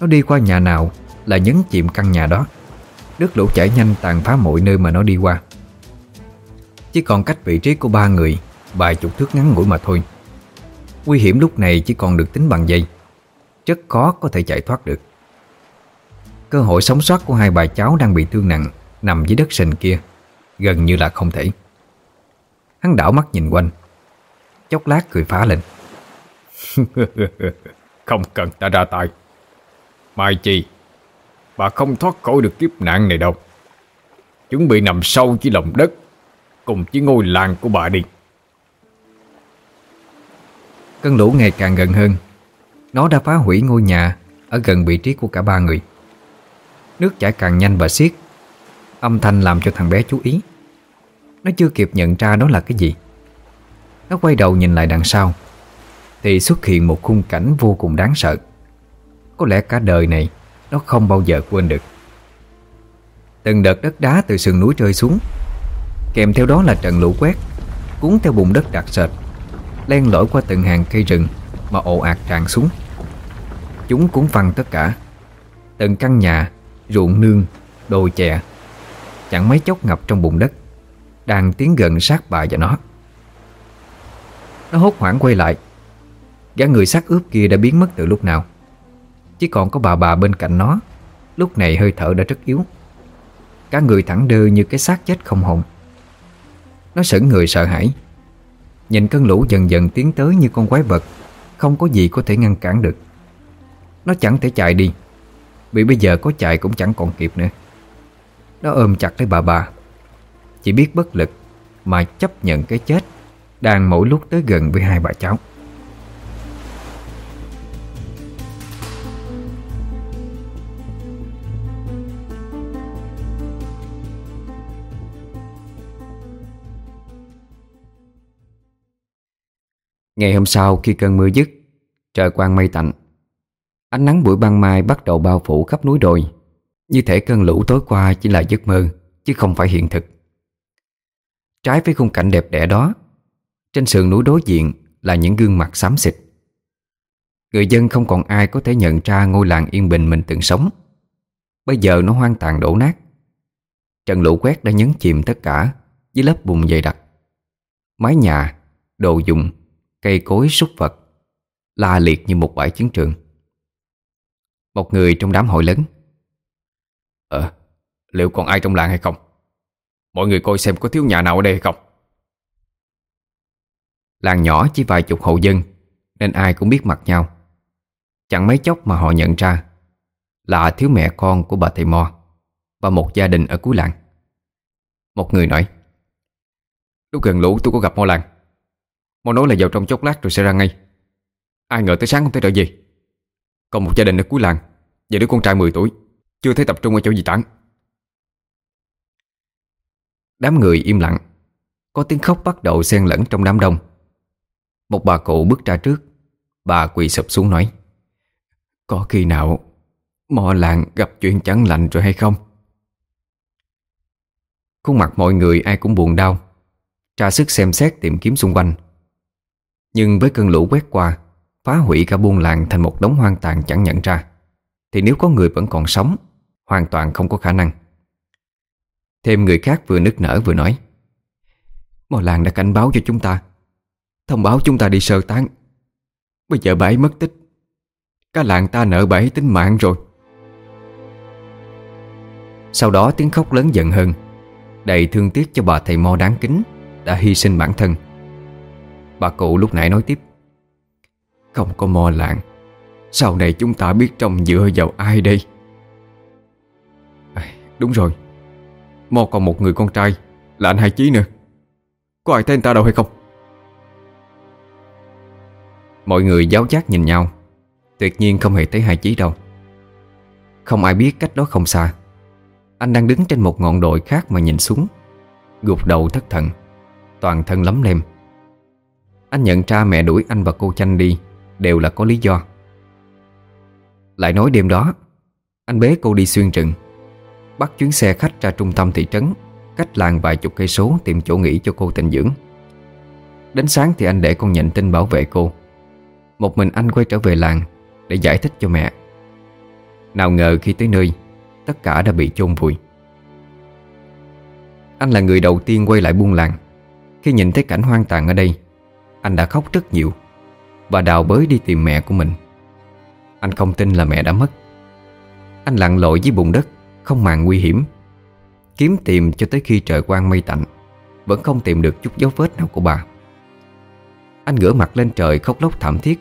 Nó đi qua nhà nào Là nhấn chìm căn nhà đó. Nước lũ chảy nhanh tàn phá mọi nơi mà nó đi qua. Chỉ còn cách vị trí của ba người Vài chục thước ngắn ngủi mà thôi Nguy hiểm lúc này chỉ còn được tính bằng dây Rất khó có thể chạy thoát được. Cơ hội sống sót của hai bà cháu đang bị thương nặng Nằm dưới đất sình kia, Gần như là không thể. Hắn đảo mắt nhìn quanh. Chốc lát cười phá lên. Không cần ta ra tay. Mai chi, Bà không thoát khỏi được kiếp nạn này đâu. Chuẩn bị nằm sâu dưới lòng đất, Cùng với ngôi làng của bà đi. Cơn lũ ngày càng gần hơn. Nó đã phá hủy ngôi nhà Ở gần vị trí của cả ba người. Nước chảy càng nhanh và xiết. Âm thanh làm cho thằng bé chú ý. Nó chưa kịp nhận ra đó là cái gì. Nó quay đầu nhìn lại đằng sau. Thì xuất hiện một khung cảnh vô cùng đáng sợ. Có lẽ cả đời này, Nó không bao giờ quên được. Từng đợt đất đá từ sườn núi rơi xuống. Kèm theo đó là trận lũ quét, Cuốn theo bùn đất đặc sệt. Len lỏi qua từng hàng cây rừng Mà ồ ạt tràn xuống. Chúng cuốn phăng tất cả. Từng căn nhà, ruộng nương, đồi chè Chẳng mấy chốc ngập trong bùn đất Đang tiến gần sát bà và nó. Nó hốt hoảng quay lại. Gã người xác ướp kia đã biến mất từ lúc nào. Chỉ còn có bà bà bên cạnh nó Lúc này hơi thở đã rất yếu. Cả người thẳng đơ như cái xác chết không hồn. Nó sững người sợ hãi. Nhìn cơn lũ dần dần tiến tới như con quái vật, Không có gì có thể ngăn cản được. Nó chẳng thể chạy đi, Vì bây giờ có chạy cũng chẳng còn kịp nữa. Nó ôm chặt lấy bà bà. Chỉ biết bất lực Mà chấp nhận cái chết Đang mỗi lúc tới gần với hai bà cháu. Ngày hôm sau khi cơn mưa dứt Trời quang mây tạnh. Ánh nắng buổi ban mai bắt đầu bao phủ khắp núi đồi. Như thể cơn lũ tối qua chỉ là giấc mơ Chứ không phải hiện thực. Trái với khung cảnh đẹp đẽ đó Trên sườn núi đối diện Là những gương mặt xám xịt. Người dân không còn ai có thể nhận ra Ngôi làng yên bình mình từng sống. Bây giờ nó hoang tàn đổ nát. Trận lũ quét đã nhấn chìm tất cả Dưới lớp bùn dày đặc. Mái nhà, đồ dùng Cây cối súc vật, La liệt như một bãi chiến trường. Một người trong đám hội lớn. Ờ Liệu còn ai trong làng hay không? Mọi người coi xem có thiếu nhà nào ở đây hay không? Làng nhỏ chỉ vài chục hộ dân, Nên ai cũng biết mặt nhau. Chẳng mấy chốc mà họ nhận ra Là thiếu mẹ con của bà thầy Mo Và một gia đình ở cuối làng. Một người nói, Lúc gần lũ tôi có gặp Mo làng. Mau nói là vào trong chốc lát rồi sẽ ra ngay. Ai ngờ tới sáng không thấy đợi gì. Còn một gia đình ở cuối làng Và đứa con trai 10 tuổi Chưa thấy tập trung ở chỗ gì tản. Đám người im lặng. Có tiếng khóc bắt đầu xen lẫn trong đám đông. Một bà cụ bước ra trước. Bà quỳ sụp xuống nói, Có khi nào Mò làng gặp chuyện chẳng lành rồi hay không? Khuôn mặt mọi người ai cũng buồn đau, Tra sức xem xét tìm kiếm xung quanh. Nhưng với cơn lũ quét qua, Phá hủy cả buôn làng thành một đống hoang tàn chẳng nhận ra, Thì nếu có người vẫn còn sống, Hoàn toàn không có khả năng. Thêm người khác vừa nức nở vừa nói, Mò làng đã cảnh báo cho chúng ta, Thông báo chúng ta đi sơ tán. Bây giờ bà ấy mất tích, Cả làng ta nợ bà ấy tính mạng rồi. Sau đó tiếng khóc lớn giận hơn, Đầy thương tiếc cho bà thầy mo đáng kính Đã hy sinh bản thân. Bà cụ lúc nãy nói tiếp. Không có mo lạng. Sau này chúng ta biết trông dựa vào ai đây? À, Đúng rồi. Mo còn một người con trai. Là anh Hai Chí nữa. Có ai thấy anh ta đâu hay không? Mọi người giáo giác nhìn nhau. Tuyệt nhiên không hề thấy Hai Chí đâu. Không ai biết cách đó không xa. Anh đang đứng trên một ngọn đồi khác mà nhìn xuống. Gục đầu thất thần. Toàn thân lấm lem. Anh nhận ra mẹ đuổi anh và cô Chanh đi, Đều là có lý do. Lại nói đêm đó, Anh bế cô đi xuyên rừng, Bắt chuyến xe khách ra trung tâm thị trấn, Cách làng vài chục cây số Tìm chỗ nghỉ cho cô tịnh dưỡng. Đến sáng thì anh để con nhận tin bảo vệ cô. Một mình anh quay trở về làng Để giải thích cho mẹ. Nào ngờ khi tới nơi, Tất cả đã bị chôn vùi. Anh là người đầu tiên quay lại buôn làng. Khi nhìn thấy cảnh hoang tàn ở đây anh đã khóc rất nhiều Và đào bới đi tìm mẹ của mình. Anh không tin là mẹ đã mất. Anh lặn lội dưới bùn đất, không màng nguy hiểm. Kiếm tìm cho tới khi trời quang mây tạnh, Vẫn không tìm được chút dấu vết nào của bà. Anh ngửa mặt lên trời khóc lóc thảm thiết.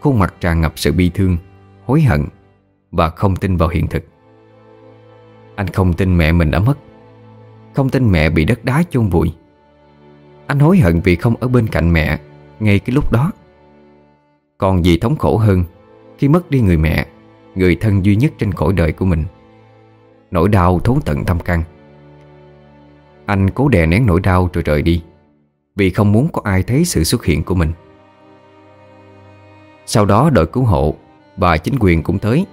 Khuôn mặt tràn ngập sự bi thương, Hối hận Và không tin vào hiện thực. Anh không tin mẹ mình đã mất. Không tin mẹ bị đất đá chôn vùi. Anh hối hận vì không ở bên cạnh mẹ Ngay cái lúc đó. Còn gì thống khổ hơn, Khi mất đi người mẹ, Người thân duy nhất trên cõi đời của mình. Nỗi đau thấu tận tâm can Anh cố đè nén nỗi đau rồi rời đi, Vì không muốn có ai thấy sự xuất hiện của mình. Sau đó đội cứu hộ Và chính quyền cũng tới.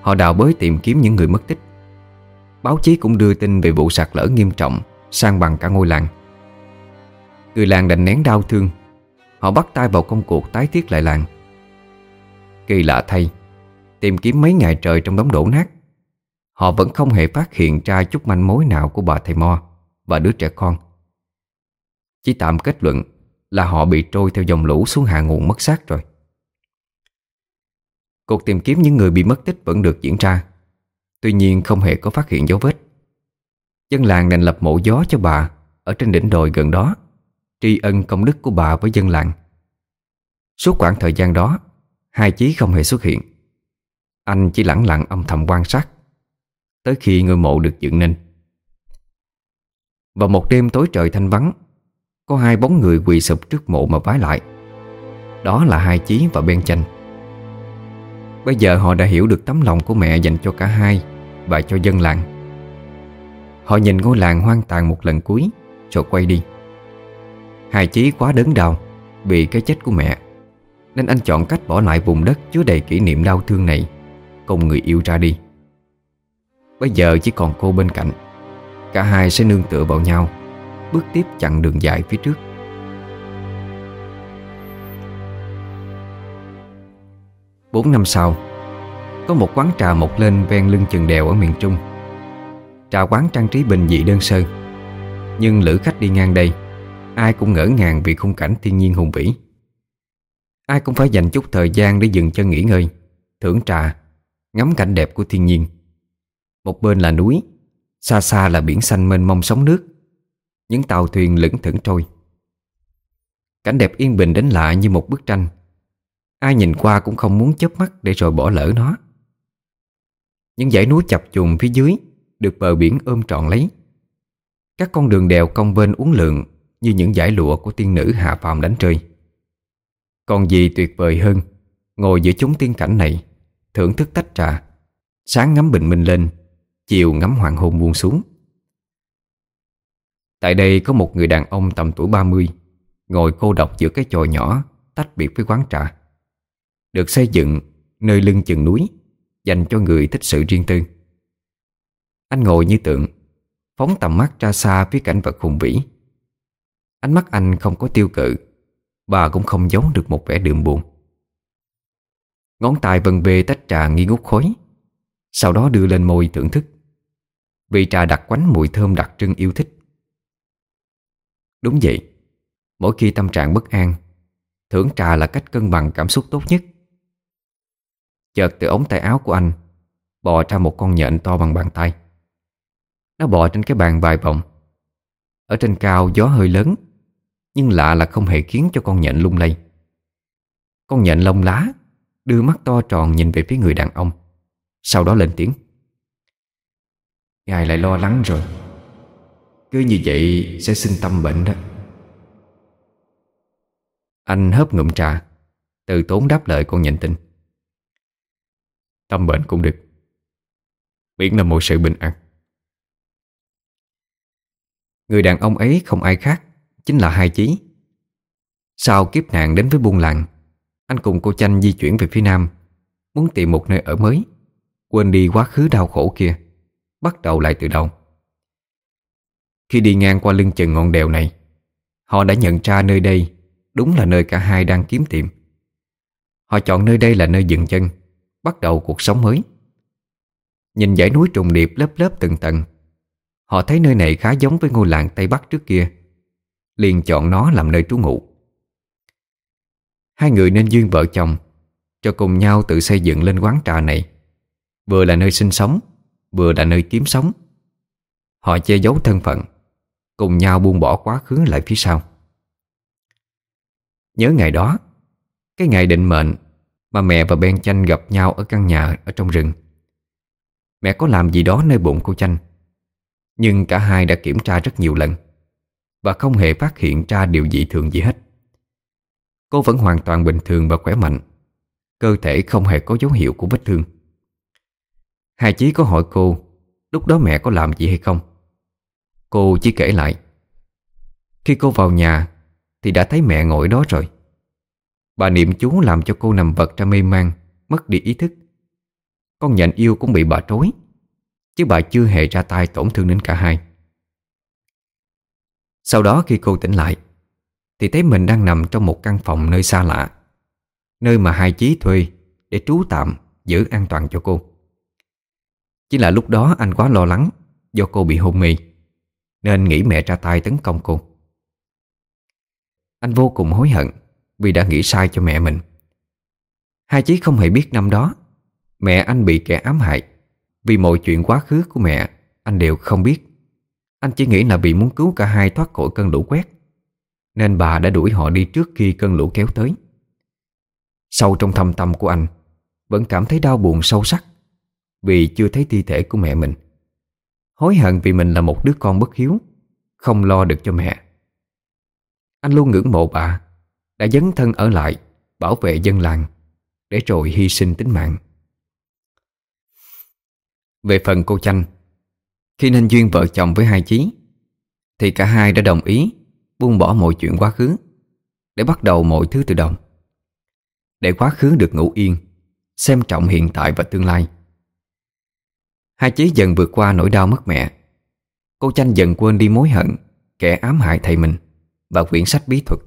Họ đào bới tìm kiếm những người mất tích. Báo chí cũng đưa tin về vụ sạt lở nghiêm trọng Sang bằng cả ngôi làng. Người làng đành nén đau thương Họ bắt tay vào công cuộc tái thiết lại làng Kỳ lạ thay Tìm kiếm mấy ngày trời trong đống đổ nát Họ vẫn không hề phát hiện ra chút manh mối nào của bà thầy Mo và đứa trẻ con. Chỉ tạm kết luận là họ bị trôi theo dòng lũ xuống hạ nguồn mất xác rồi. Cuộc tìm kiếm những người bị mất tích vẫn được diễn ra, tuy nhiên không hề có phát hiện dấu vết. Dân làng đành lập mộ gió cho bà ở trên đỉnh đồi gần đó, tri ân công đức của bà với dân làng. Suốt khoảng thời gian đó, hai chí không hề xuất hiện. Anh chỉ lặng lặng âm thầm quan sát Tới khi ngôi mộ được dựng nên. Vào một đêm tối trời thanh vắng Có hai bóng người quỳ sụp trước mộ mà vái lại. Đó là hai chí và Ben chanh. Bây giờ họ đã hiểu được tấm lòng của mẹ dành cho cả hai Và cho dân làng. Họ nhìn ngôi làng hoang tàn một lần cuối Rồi quay đi. Hai chí quá đớn đau Vì cái chết của mẹ. Nên anh chọn cách bỏ lại vùng đất chứa đầy kỷ niệm đau thương này, Cùng người yêu ra đi. Bây giờ chỉ còn cô bên cạnh. Cả hai sẽ nương tựa vào nhau, Bước tiếp chặn đường dài phía trước. Bốn năm sau, Có một quán trà mọc lên ven lưng chừng đèo ở miền Trung. Trà quán trang trí bình dị đơn sơ, Nhưng lữ khách đi ngang đây Ai cũng ngỡ ngàng vì khung cảnh thiên nhiên hùng vĩ. Ai cũng phải dành chút thời gian để dừng chân nghỉ ngơi, Thưởng trà, Ngắm cảnh đẹp của thiên nhiên. Một bên là núi, Xa xa là biển xanh mênh mông sóng nước. Những tàu thuyền lững thững trôi. Cảnh đẹp yên bình đến lạ như một bức tranh. Ai nhìn qua cũng không muốn chớp mắt để rồi bỏ lỡ nó. Những dãy núi chập trùng phía dưới Được bờ biển ôm trọn lấy. Các con đường đèo cong bên uốn lượn như những giải lụa của tiên nữ hạ phàm đánh rơi. Còn gì tuyệt vời hơn, Ngồi giữa chúng tiên cảnh này, Thưởng thức tách trà, Sáng ngắm bình minh lên, Chiều ngắm hoàng hôn buông xuống. Tại đây có một người đàn ông tầm tuổi 30 Ngồi cô độc giữa cái chòi nhỏ, Tách biệt với quán trà. Được xây dựng nơi lưng chừng núi, Dành cho người thích sự riêng tư. Anh ngồi như tượng, Phóng tầm mắt ra xa phía cảnh vật hùng vĩ. Ánh mắt anh không có tiêu cự. Bà cũng không giấu được một vẻ đượm buồn. Ngón tay vần về tách trà nghi ngút khói, Sau đó đưa lên môi thưởng thức. Vị trà đặc quánh mùi thơm đặc trưng yêu thích. Đúng vậy, Mỗi khi tâm trạng bất an, Thưởng trà là cách cân bằng cảm xúc tốt nhất. Chợt từ ống tay áo của anh, Bò ra một con nhện to bằng bàn tay. Nó bò trên cái bàn vài vòng. Ở trên cao gió hơi lớn nhưng lạ là không hề khiến cho con nhện lung lay. Con nhện lông lá Đưa mắt to tròn nhìn về phía người đàn ông. Sau đó lên tiếng. Ngài lại lo lắng rồi. Cứ như vậy sẽ sinh tâm bệnh đó. Anh hớp ngụm trà, Từ tốn đáp lời con nhện tinh. Tâm bệnh cũng được. Biển là một sự bình an. Người đàn ông ấy không ai khác Chính là hai chí. Sau kiếp nạn đến với buôn làng, Anh cùng cô Chanh di chuyển về phía nam, Muốn tìm một nơi ở mới, Quên đi quá khứ đau khổ kia, Bắt đầu lại từ đầu. Khi đi ngang qua lưng chừng ngọn đèo này, Họ đã nhận ra nơi đây Đúng là nơi cả hai đang kiếm tìm. Họ chọn nơi đây là nơi dừng chân, Bắt đầu cuộc sống mới. Nhìn dãy núi trùng điệp lớp lớp từng tầng, Họ thấy nơi này khá giống với ngôi làng Tây Bắc trước kia liền chọn nó làm nơi trú ngụ. Hai người nên duyên vợ chồng, Cho cùng nhau tự xây dựng lên quán trà này. Vừa là nơi sinh sống, Vừa là nơi kiếm sống. Họ che giấu thân phận, Cùng nhau buông bỏ quá khứ lại phía sau. Nhớ ngày đó, Cái ngày định mệnh Mà mẹ và Ben Chanh gặp nhau ở căn nhà Ở trong rừng. Mẹ có làm gì đó nơi bụng cô Chanh, Nhưng cả hai đã kiểm tra rất nhiều lần. Và không hề phát hiện ra điều dị thường gì hết. Cô vẫn hoàn toàn bình thường và khỏe mạnh. Cơ thể không hề có dấu hiệu của vết thương. Hai Chí có hỏi cô, Lúc đó mẹ có làm gì hay không? Cô chỉ kể lại, Khi cô vào nhà Thì đã thấy mẹ ngồi đó rồi. Bà niệm chú làm cho cô nằm vật ra mê man, Mất đi ý thức. Con nhện yêu cũng bị bà trối Chứ bà chưa hề ra tay tổn thương đến cả hai. Sau đó khi cô tỉnh lại, Thì thấy mình đang nằm trong một căn phòng nơi xa lạ, Nơi mà hai chí thuê Để trú tạm giữ an toàn cho cô. Chỉ là lúc đó anh quá lo lắng Do cô bị hôn mê, Nên nghĩ mẹ ra tay tấn công cô. Anh vô cùng hối hận Vì đã nghĩ sai cho mẹ mình. Hai chí không hề biết năm đó, Mẹ anh bị kẻ ám hại Vì mọi chuyện quá khứ của mẹ Anh đều không biết. Anh chỉ nghĩ là bị muốn cứu cả hai thoát khỏi cơn lũ quét, Nên bà đã đuổi họ đi trước khi cơn lũ kéo tới. Sâu trong thâm tâm của anh, Vẫn cảm thấy đau buồn sâu sắc vì chưa thấy thi thể của mẹ mình. Hối hận vì mình là một đứa con bất hiếu, Không lo được cho mẹ. Anh luôn ngưỡng mộ bà, Đã dấn thân ở lại, Bảo vệ dân làng, Để rồi hy sinh tính mạng. Về phần cô Chanh khi nên duyên vợ chồng với hai chí, Thì cả hai đã đồng ý Buông bỏ mọi chuyện quá khứ, Để bắt đầu mọi thứ từ đầu, Để quá khứ được ngủ yên, Xem trọng hiện tại và tương lai. Hai chí dần vượt qua nỗi đau mất mẹ. Cô Chanh dần quên đi mối hận, Kẻ ám hại thầy mình Và quyển sách bí thuật.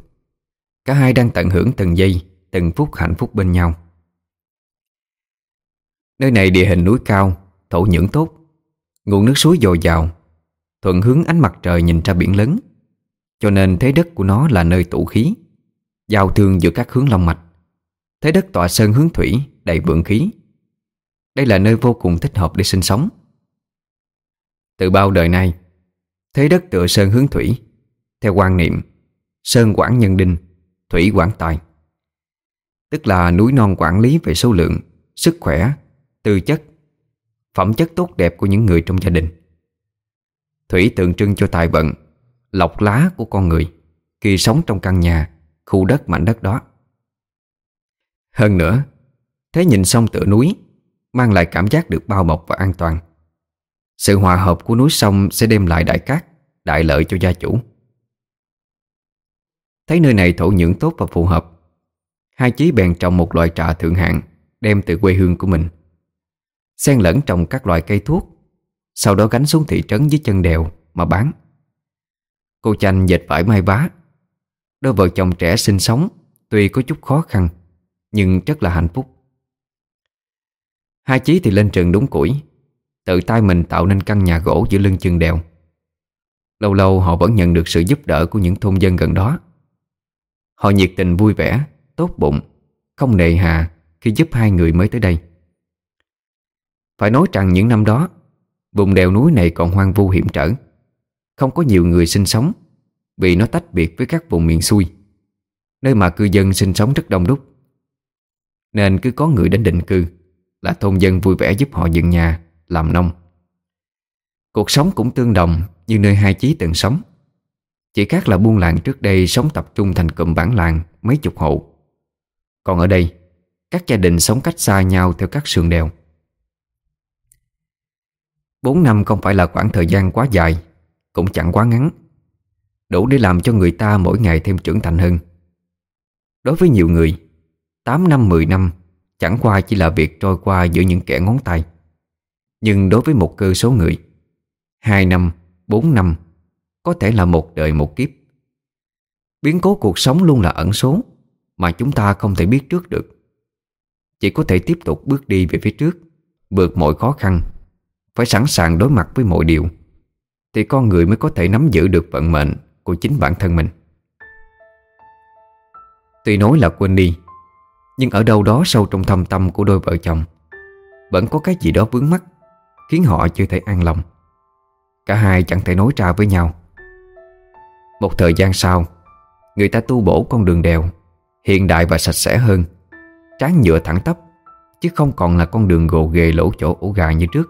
Cả hai đang tận hưởng từng giây, Từng phút hạnh phúc bên nhau. Nơi này địa hình núi cao, Thổ nhưỡng tốt Nguồn nước suối dồi dào, Thuận hướng ánh mặt trời nhìn ra biển lớn. Cho nên thế đất của nó là nơi tụ khí, Giao thương giữa các hướng long mạch. Thế đất tọa sơn hướng thủy, Đầy vượng khí. Đây là nơi vô cùng thích hợp để sinh sống. Từ bao đời nay, Thế đất tựa sơn hướng thủy. Theo quan niệm, Sơn quản nhân đinh, Thủy quản tài. Tức là núi non quản lý về số lượng, Sức khỏe, Tư chất Phẩm chất tốt đẹp của những người trong gia đình. Thủy tượng trưng cho tài vận Lọc lá của con người, Khi sống trong căn nhà, Khu đất mảnh đất đó. Hơn nữa, Thế nhìn sông tựa núi, Mang lại cảm giác được bao bọc và an toàn. Sự hòa hợp của núi sông Sẽ đem lại đại cát, Đại lợi cho gia chủ. Thấy nơi này thổ nhưỡng tốt và phù hợp, Hai chí bèn trồng một loại trà thượng hạng, Đem từ quê hương của mình. Xen lẫn trồng các loại cây thuốc. Sau đó gánh xuống thị trấn dưới chân đèo Mà bán. Cô chanh dệt vải mai vá. Đôi vợ chồng trẻ sinh sống Tuy có chút khó khăn Nhưng rất là hạnh phúc. Hai chí thì lên trường đúng củi. Tự tay mình tạo nên căn nhà gỗ giữa lưng chân đèo. Lâu lâu họ vẫn nhận được sự giúp đỡ của những thôn dân gần đó. Họ nhiệt tình vui vẻ, tốt bụng Không nề hà khi giúp hai người mới tới đây. Phải nói rằng những năm đó, Vùng đèo núi này còn hoang vu hiểm trở. Không có nhiều người sinh sống Vì nó tách biệt với các vùng miền xuôi, Nơi mà cư dân sinh sống rất đông đúc. Nên cứ có người đến định cư Là thôn dân vui vẻ giúp họ dựng nhà, Làm nông. Cuộc sống cũng tương đồng như nơi hai chí từng sống. Chỉ khác là buôn làng trước đây sống tập trung thành cụm bản làng mấy chục hộ. Còn ở đây, Các gia đình sống cách xa nhau theo các sườn đèo. Bốn năm không phải là khoảng thời gian quá dài Cũng chẳng quá ngắn. Đủ để làm cho người ta mỗi ngày thêm trưởng thành hơn. Đối với nhiều người 8 năm 10 năm Chẳng qua chỉ là việc trôi qua giữa những kẻ ngón tay. Nhưng đối với một cơ số người 2 năm, 4 năm Có thể là một đời một kiếp. Biến cố cuộc sống luôn là ẩn số Mà chúng ta không thể biết trước được. Chỉ có thể tiếp tục bước đi về phía trước Vượt mọi khó khăn. Phải sẵn sàng đối mặt với mọi điều, Thì con người mới có thể nắm giữ được vận mệnh Của chính bản thân mình. Tuy nói là quên đi, Nhưng ở đâu đó sâu trong thâm tâm của đôi vợ chồng, Vẫn có cái gì đó vướng mắt Khiến họ chưa thể an lòng. Cả hai chẳng thể nói ra với nhau. Một thời gian sau, Người ta tu bổ con đường đèo, Hiện đại và sạch sẽ hơn, Tráng nhựa thẳng tắp, Chứ không còn là con đường gồ ghề lỗ chỗ ổ gà như trước.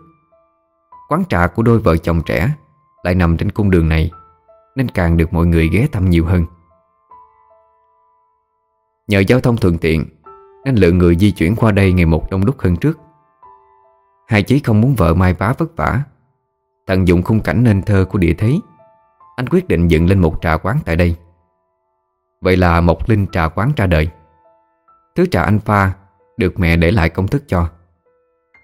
Quán trà của đôi vợ chồng trẻ Lại nằm trên cung đường này, Nên càng được mọi người ghé thăm nhiều hơn. Nhờ giao thông thuận tiện, Nên lượng người di chuyển qua đây ngày một đông đúc hơn trước. Hai chí không muốn vợ mai vá vất vả, Tận dụng khung cảnh nên thơ của địa thế, Anh quyết định dựng lên một trà quán tại đây. Vậy là một linh trà quán ra đời. Thứ trà anh pha Được mẹ để lại công thức cho,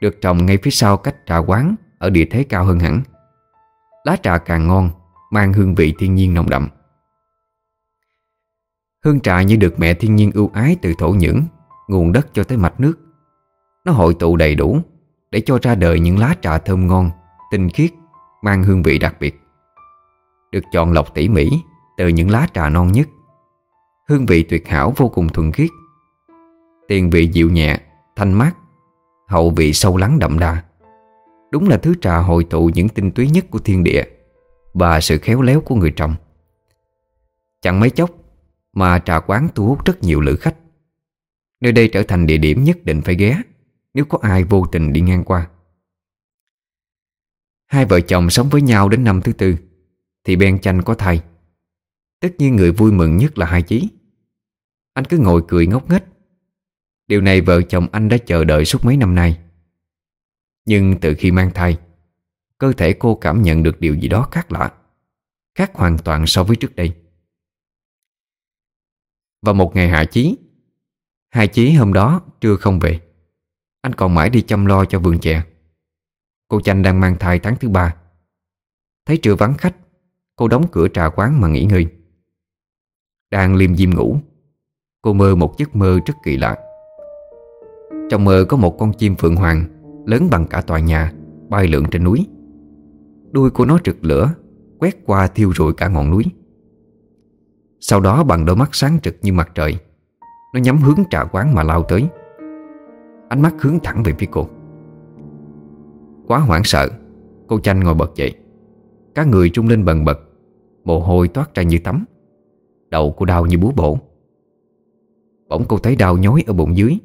Được trồng ngay phía sau cách trà quán. Ở địa thế cao hơn hẳn. Lá trà càng ngon, Mang hương vị thiên nhiên nồng đậm. Hương trà như được mẹ thiên nhiên ưu ái từ thổ nhưỡng, Nguồn đất cho tới mạch nước. Nó hội tụ đầy đủ Để cho ra đời những lá trà thơm ngon, Tinh khiết, Mang hương vị đặc biệt. Được chọn lọc tỉ mỉ Từ những lá trà non nhất. Hương vị tuyệt hảo vô cùng thuần khiết. Tiền vị dịu nhẹ, Thanh mát, Hậu vị sâu lắng đậm đà. Đúng là thứ trà hội tụ những tinh túy nhất của thiên địa Và sự khéo léo của người trồng Chẳng mấy chốc Mà trà quán thu hút rất nhiều lữ khách. Nơi đây trở thành địa điểm nhất định phải ghé Nếu có ai vô tình đi ngang qua. Hai vợ chồng sống với nhau đến năm thứ tư Thì Ben chanh có thai. Tất nhiên người vui mừng nhất là hai chí. Anh cứ ngồi cười ngốc nghếch. Điều này vợ chồng anh đã chờ đợi suốt mấy năm nay. Nhưng từ khi mang thai, Cơ thể cô cảm nhận được điều gì đó khác lạ, Khác hoàn toàn so với trước đây. Vào một ngày hạ chí Hai chí hôm đó trưa không về. Anh còn mãi đi chăm lo cho vườn chè. Cô Chanh đang mang thai tháng thứ ba. Thấy trưa vắng khách, Cô đóng cửa trà quán mà nghỉ ngơi. Đang liêm diêm ngủ, Cô mơ một giấc mơ rất kỳ lạ. Trong mơ có một con chim phượng hoàng Lớn bằng cả tòa nhà, Bay lượn trên núi. Đuôi của nó rực lửa, Quét qua thiêu rụi cả ngọn núi. Sau đó bằng đôi mắt sáng trực như mặt trời, Nó nhắm hướng trà quán mà lao tới. Ánh mắt hướng thẳng về phía cô. Quá hoảng sợ, Cô Chanh ngồi bật dậy. Các người trung lên bần bật, Mồ hôi toát ra như tắm. Đầu cô đau như búa bổ. Bỗng cô thấy đau nhói ở bụng dưới.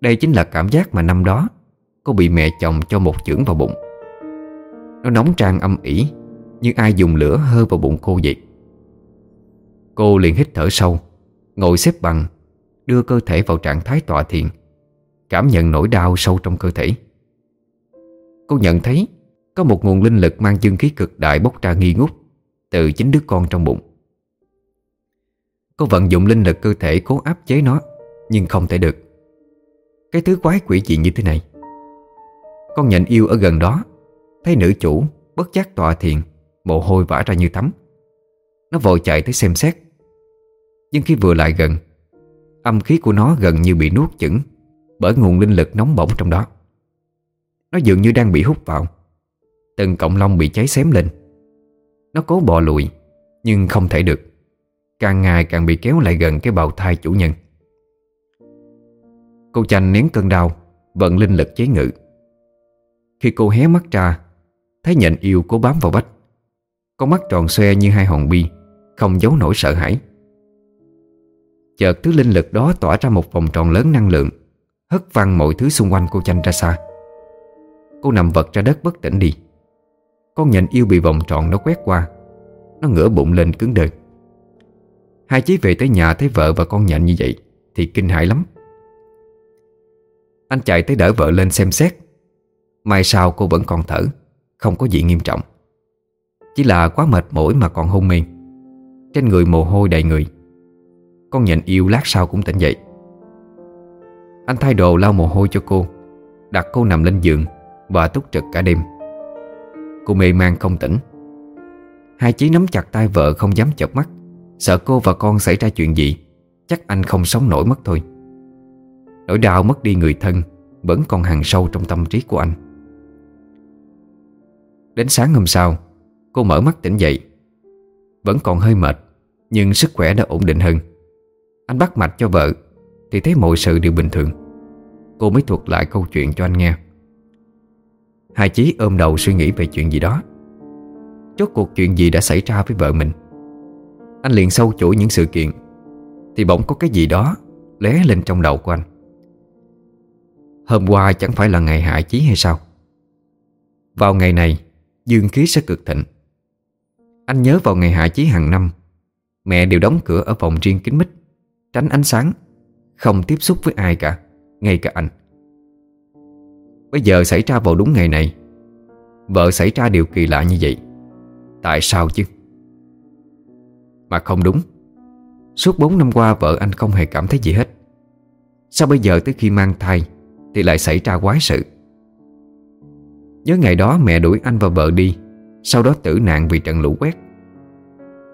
Đây chính là cảm giác mà năm đó Cô bị mẹ chồng cho một chưởng vào bụng. Nó nóng trang âm ỉ, Như ai dùng lửa hơ vào bụng cô vậy. Cô liền hít thở sâu, Ngồi xếp bằng, Đưa cơ thể vào trạng thái tọa thiền, Cảm nhận nỗi đau sâu trong cơ thể. Cô nhận thấy Có một nguồn linh lực mang dương khí cực đại bốc ra nghi ngút Từ chính đứa con trong bụng. Cô vận dụng linh lực cơ thể cố áp chế nó, Nhưng không thể được. Cái thứ quái quỷ gì như thế này? Con nhận yêu ở gần đó. Thấy nữ chủ, bất giác tọa thiền, Mồ hôi vã ra như tắm. Nó vội chạy tới xem xét. Nhưng khi vừa lại gần, Âm khí của nó gần như bị nuốt chửng Bởi nguồn linh lực nóng bỏng trong đó. Nó dường như đang bị hút vào. Từng cọng lông bị cháy xém lên. Nó cố bò lùi, Nhưng không thể được. Càng ngày càng bị kéo lại gần cái bào thai chủ nhân. Cô chanh nén cơn đau, Vận linh lực chế ngự. Khi cô hé mắt ra, Thấy nhện yêu cố bám vào vách Con mắt tròn xoe như hai hòn bi, Không giấu nổi sợ hãi. Chợt thứ linh lực đó tỏa ra một vòng tròn lớn năng lượng, Hất văng mọi thứ xung quanh cô chanh ra xa. Cô nằm vật ra đất bất tỉnh đi. Con nhện yêu bị vòng tròn nó quét qua, Nó ngửa bụng lên cứng đờ. Hai chí về tới nhà thấy vợ và con nhện như vậy Thì kinh hãi lắm. Anh chạy tới đỡ vợ lên xem xét. Mai sau cô vẫn còn thở, Không có gì nghiêm trọng. Chỉ là quá mệt mỏi mà còn hôn mê. Trên người mồ hôi đầy người. Con nhện yêu lát sau cũng tỉnh dậy. Anh thay đồ lau mồ hôi cho cô, Đặt cô nằm lên giường Và túc trực cả đêm. Cô mê man không tỉnh. Hai chí nắm chặt tay vợ không dám chợp mắt. Sợ cô và con xảy ra chuyện gì, Chắc anh không sống nổi mất thôi. Nỗi đau mất đi người thân Vẫn còn hằn sâu trong tâm trí của anh. Đến sáng hôm sau, Cô mở mắt tỉnh dậy. Vẫn còn hơi mệt, Nhưng sức khỏe đã ổn định hơn. Anh bắt mạch cho vợ, Thì thấy mọi sự đều bình thường. Cô mới thuật lại câu chuyện cho anh nghe. Hai Chí ôm đầu suy nghĩ về chuyện gì đó. Chốt cuộc chuyện gì đã xảy ra với vợ mình? Anh liền sâu chuỗi những sự kiện, Thì bỗng có cái gì đó lóe lên trong đầu của anh. Hôm qua chẳng phải là ngày Hải chí hay sao? Vào ngày này Dương khí sẽ cực thịnh. Anh nhớ vào ngày hạ chí hàng năm, Mẹ đều đóng cửa ở phòng riêng kín mít, Tránh ánh sáng, Không tiếp xúc với ai cả, Ngay cả anh. Bây giờ xảy ra vào đúng ngày này, Vợ xảy ra điều kỳ lạ như vậy, Tại sao chứ? Mà không đúng, Suốt 4 năm qua vợ anh không hề cảm thấy gì hết. Sao bây giờ tới khi mang thai Thì lại xảy ra quái sự? Nhớ ngày đó mẹ đuổi anh và vợ đi. Sau đó tử nạn vì trận lũ quét.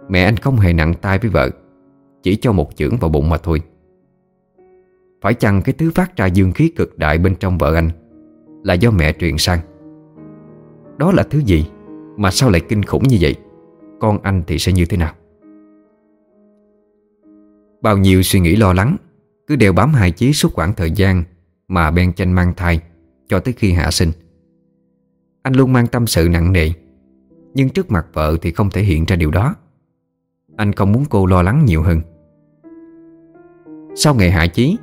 Mẹ anh không hề nặng tay với vợ, Chỉ cho một chưởng vào bụng mà thôi. Phải chăng cái thứ phát ra dương khí cực đại bên trong vợ anh Là do mẹ truyền sang? Đó là thứ gì Mà sao lại kinh khủng như vậy? Con anh thì sẽ như thế nào? Bao nhiêu suy nghĩ lo lắng, Cứ đều bám hai chí suốt khoảng thời gian Mà Ben chanh mang thai Cho tới khi hạ sinh. Anh luôn mang tâm sự nặng nề, Nhưng trước mặt vợ thì không thể hiện ra điều đó. Anh không muốn cô lo lắng nhiều hơn. Sau ngày hạ chí,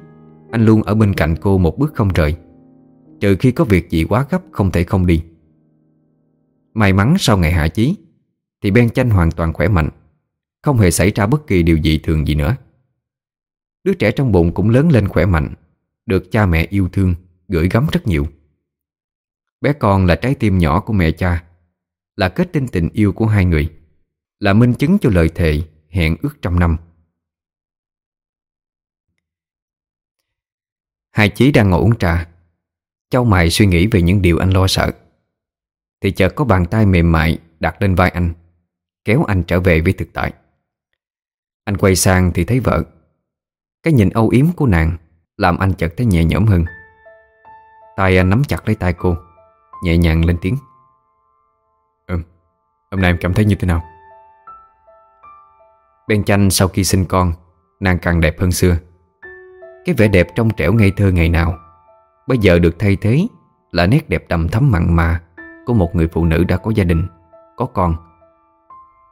Anh luôn ở bên cạnh cô một bước không rời, Trừ khi có việc gì quá gấp không thể không đi. May mắn sau ngày hạ chí, Thì Ben chanh hoàn toàn khỏe mạnh, Không hề xảy ra bất kỳ điều gì thường gì nữa. Đứa trẻ trong bụng cũng lớn lên khỏe mạnh, Được cha mẹ yêu thương, Gửi gắm rất nhiều. Bé con là trái tim nhỏ của mẹ cha, Là kết tinh tình yêu của hai người, Là minh chứng cho lời thề Hẹn ước trăm năm. Hai chí đang ngồi uống trà. Châu mày suy nghĩ về những điều anh lo sợ. Thì chợt có bàn tay mềm mại Đặt lên vai anh, Kéo anh trở về với thực tại. Anh quay sang thì thấy vợ. Cái nhìn âu yếm của nàng Làm anh chợt thấy nhẹ nhõm hơn. Tay anh nắm chặt lấy tay cô. Nhẹ nhàng lên tiếng. Ừ, hôm nay em cảm thấy như thế nào? Bên chanh sau khi sinh con Nàng càng đẹp hơn xưa. Cái vẻ đẹp trong trẻo ngây thơ ngày nào Bây giờ được thay thế Là nét đẹp đầm thắm mặn mà Của một người phụ nữ đã có gia đình Có con.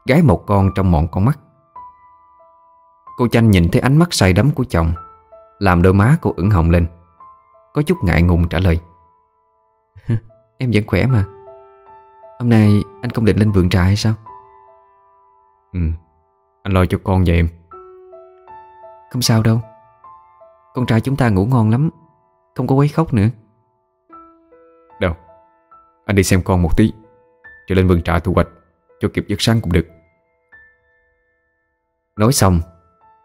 Gái một con trong mọn con mắt. Cô Chanh nhìn thấy ánh mắt say đắm của chồng Làm đôi má cô ửng hồng lên Có chút ngại ngùng trả lời. Em vẫn khỏe mà. Hôm nay anh không định lên vườn trà hay sao? Ừ Anh lo cho con vậy em. Không sao đâu. Con trai chúng ta ngủ ngon lắm Không có quấy khóc nữa. Đâu Anh đi xem con một tí Rồi lên vườn trà thu hoạch Cho kịp giấc sáng cũng được. Nói xong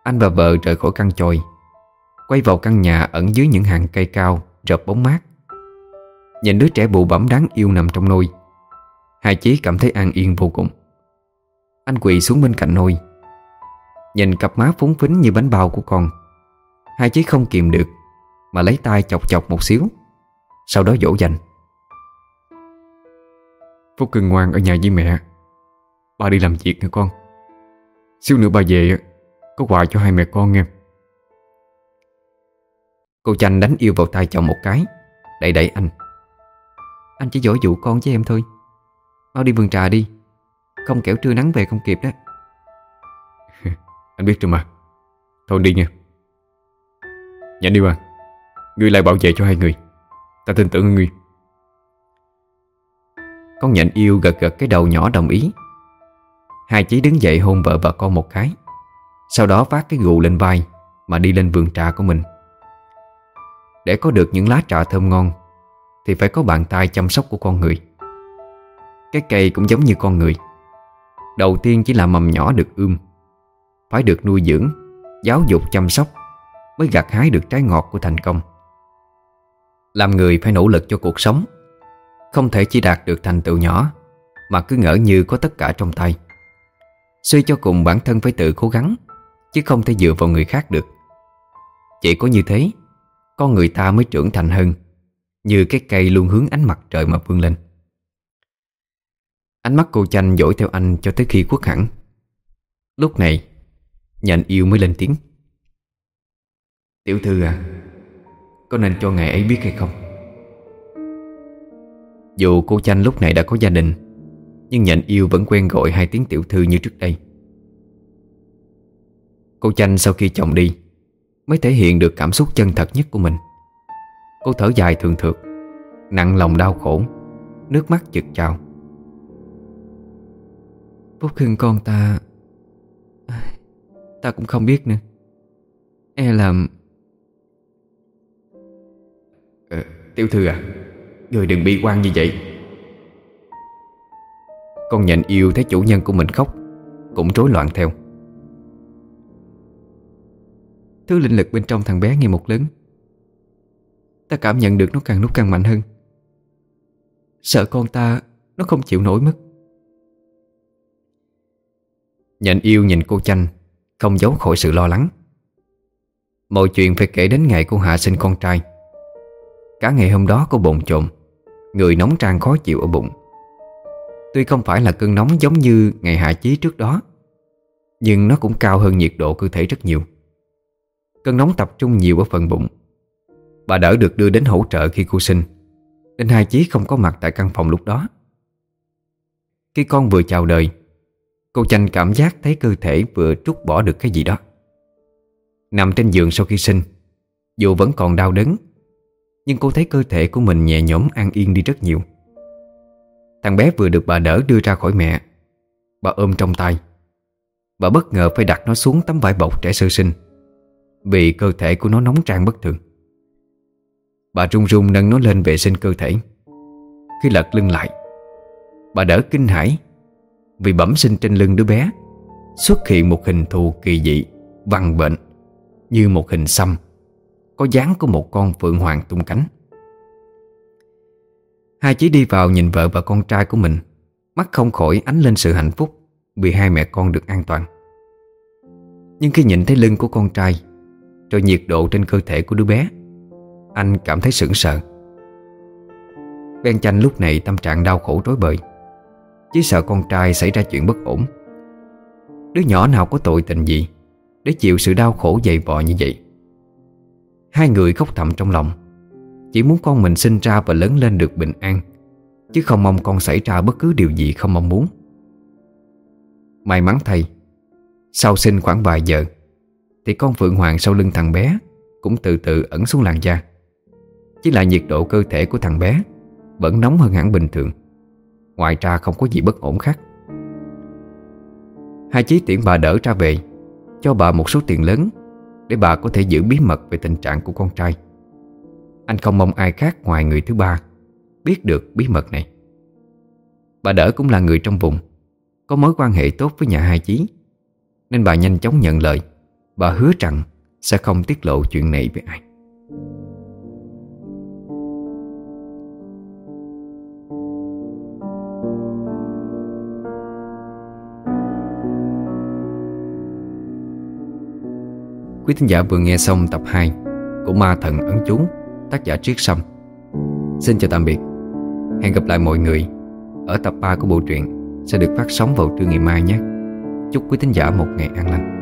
anh và vợ rời khỏi căn chòi Quay vào căn nhà ẩn dưới những hàng cây cao Rợp bóng mát Nhìn đứa trẻ bụ bẩm đáng yêu nằm trong nôi. Hai chí cảm thấy an yên vô cùng. Anh quỳ xuống bên cạnh nôi. Nhìn cặp má phúng phính như bánh bao của con. Hai chí không kìm được, Mà lấy tay chọc chọc một xíu. Sau đó dỗ dành. Phúc cưng ngoan ở nhà với mẹ. Ba đi làm việc nha con. Xíu nữa ba về, Có quà cho hai mẹ con nghe. Cô Chanh đánh yêu vào tay chồng một cái, Đẩy đẩy anh. Anh chỉ dỗ dụ con với em thôi. Mau đi vườn trà đi. Không kẻo trưa nắng về không kịp đó Anh biết rồi mà. Thôi đi nha. Nhanh đi Hoàng Ngươi lại bảo vệ cho hai người. Ta tin tưởng ngươi. Con nhện yêu gật gật cái đầu nhỏ đồng ý. Hai chí đứng dậy hôn vợ và con một cái. Sau đó vác cái gù lên vai Mà đi lên vườn trà của mình. Để có được những lá trà thơm ngon thì phải có bàn tay chăm sóc của con người. Cái cây cũng giống như con người. Đầu tiên chỉ là mầm nhỏ được ươm, Phải được nuôi dưỡng, Giáo dục chăm sóc Mới gặt hái được trái ngọt của thành công. Làm người phải nỗ lực cho cuộc sống, Không thể chỉ đạt được thành tựu nhỏ Mà cứ ngỡ như có tất cả trong tay. Suy cho cùng bản thân phải tự cố gắng, Chứ không thể dựa vào người khác được. Chỉ có như thế, Con người ta mới trưởng thành hơn. Như cái cây luôn hướng ánh mặt trời mà vươn lên. Ánh mắt cô chanh dõi theo anh cho tới khi khuất hẳn. Lúc này nhành yêu mới lên tiếng. Tiểu thư à Có nên cho ngài ấy biết hay không? Dù cô chanh lúc này đã có gia đình, Nhưng nhện yêu vẫn quen gọi hai tiếng tiểu thư như trước đây. Cô chanh sau khi chồng đi, Mới thể hiện được cảm xúc chân thật nhất của mình. Cô thở dài thường thượt Nặng lòng đau khổ Nước mắt chực trào Phúc Hưng con ta Ta cũng không biết nữa. E là ờ, Tiểu thư à Người đừng bi quan như vậy. Con nhện yêu thấy chủ nhân của mình khóc Cũng rối loạn theo. Thứ linh lực bên trong thằng bé ngày một lớn Ta cảm nhận được nó càng lúc càng mạnh hơn. Sợ con ta, Nó không chịu nổi mất. Nhận yêu nhìn cô chanh, Không giấu khỏi sự lo lắng. Mọi chuyện phải kể đến ngày cô Hạ sinh con trai. Cả ngày hôm đó cô bồn chồn, Người nóng trang khó chịu ở bụng. Tuy không phải là cơn nóng giống như ngày hạ chí trước đó, Nhưng nó cũng cao hơn nhiệt độ cơ thể rất nhiều. Cơn nóng tập trung nhiều ở phần bụng Bà đỡ được đưa đến hỗ trợ khi cô sinh. Nên hai chí không có mặt tại căn phòng lúc đó. Khi con vừa chào đời, Cô chanh cảm giác thấy cơ thể vừa trút bỏ được cái gì đó. Nằm trên giường sau khi sinh, Dù vẫn còn đau đớn, Nhưng cô thấy cơ thể của mình nhẹ nhõm an yên đi rất nhiều. Thằng bé vừa được bà đỡ đưa ra khỏi mẹ, Bà ôm trong tay. Bà bất ngờ phải đặt nó xuống tấm vải bọc trẻ sơ sinh, Vì cơ thể của nó nóng trang bất thường. Bà run run nâng nó lên vệ sinh cơ thể. Khi lật lưng lại, Bà đỡ kinh hãi Vì bẩm sinh trên lưng đứa bé Xuất hiện một hình thù kỳ dị Văn bệnh, Như một hình xăm, Có dáng của một con phượng hoàng tung cánh. Hai chỉ đi vào nhìn vợ và con trai của mình, Mắt không khỏi ánh lên sự hạnh phúc Vì hai mẹ con được an toàn. Nhưng khi nhìn thấy lưng của con trai, Rồi nhiệt độ trên cơ thể của đứa bé anh cảm thấy sững sờ. Ben chanh lúc này tâm trạng đau khổ rối bời. Chỉ sợ con trai xảy ra chuyện bất ổn. Đứa nhỏ nào có tội tình gì Để chịu sự đau khổ dày vò như vậy? Hai người khóc thầm trong lòng. Chỉ muốn con mình sinh ra và lớn lên được bình an, Chứ không mong con xảy ra bất cứ điều gì không mong muốn. May mắn thay, Sau sinh khoảng vài giờ, Thì con Phượng Hoàng sau lưng thằng bé Cũng từ từ ẩn xuống làn da. Chỉ là nhiệt độ cơ thể của thằng bé Vẫn nóng hơn hẳn bình thường. Ngoài ra không có gì bất ổn khác. Hai chí tiễn bà đỡ ra về, Cho bà một số tiền lớn Để bà có thể giữ bí mật về tình trạng của con trai. Anh không mong ai khác ngoài người thứ ba Biết được bí mật này. Bà đỡ cũng là người trong vùng, Có mối quan hệ tốt với nhà hai chí, Nên bà nhanh chóng nhận lời. Bà hứa rằng sẽ không tiết lộ chuyện này với ai. Quý thính giả vừa nghe xong tập 2 của Ma Thần Ấn Chú, tác giả Triết Sâm Xin chào tạm biệt Hẹn gặp lại mọi người ở tập 3 của bộ truyện sẽ được phát sóng vào trưa ngày mai nhé. Chúc quý thính giả một ngày an lành.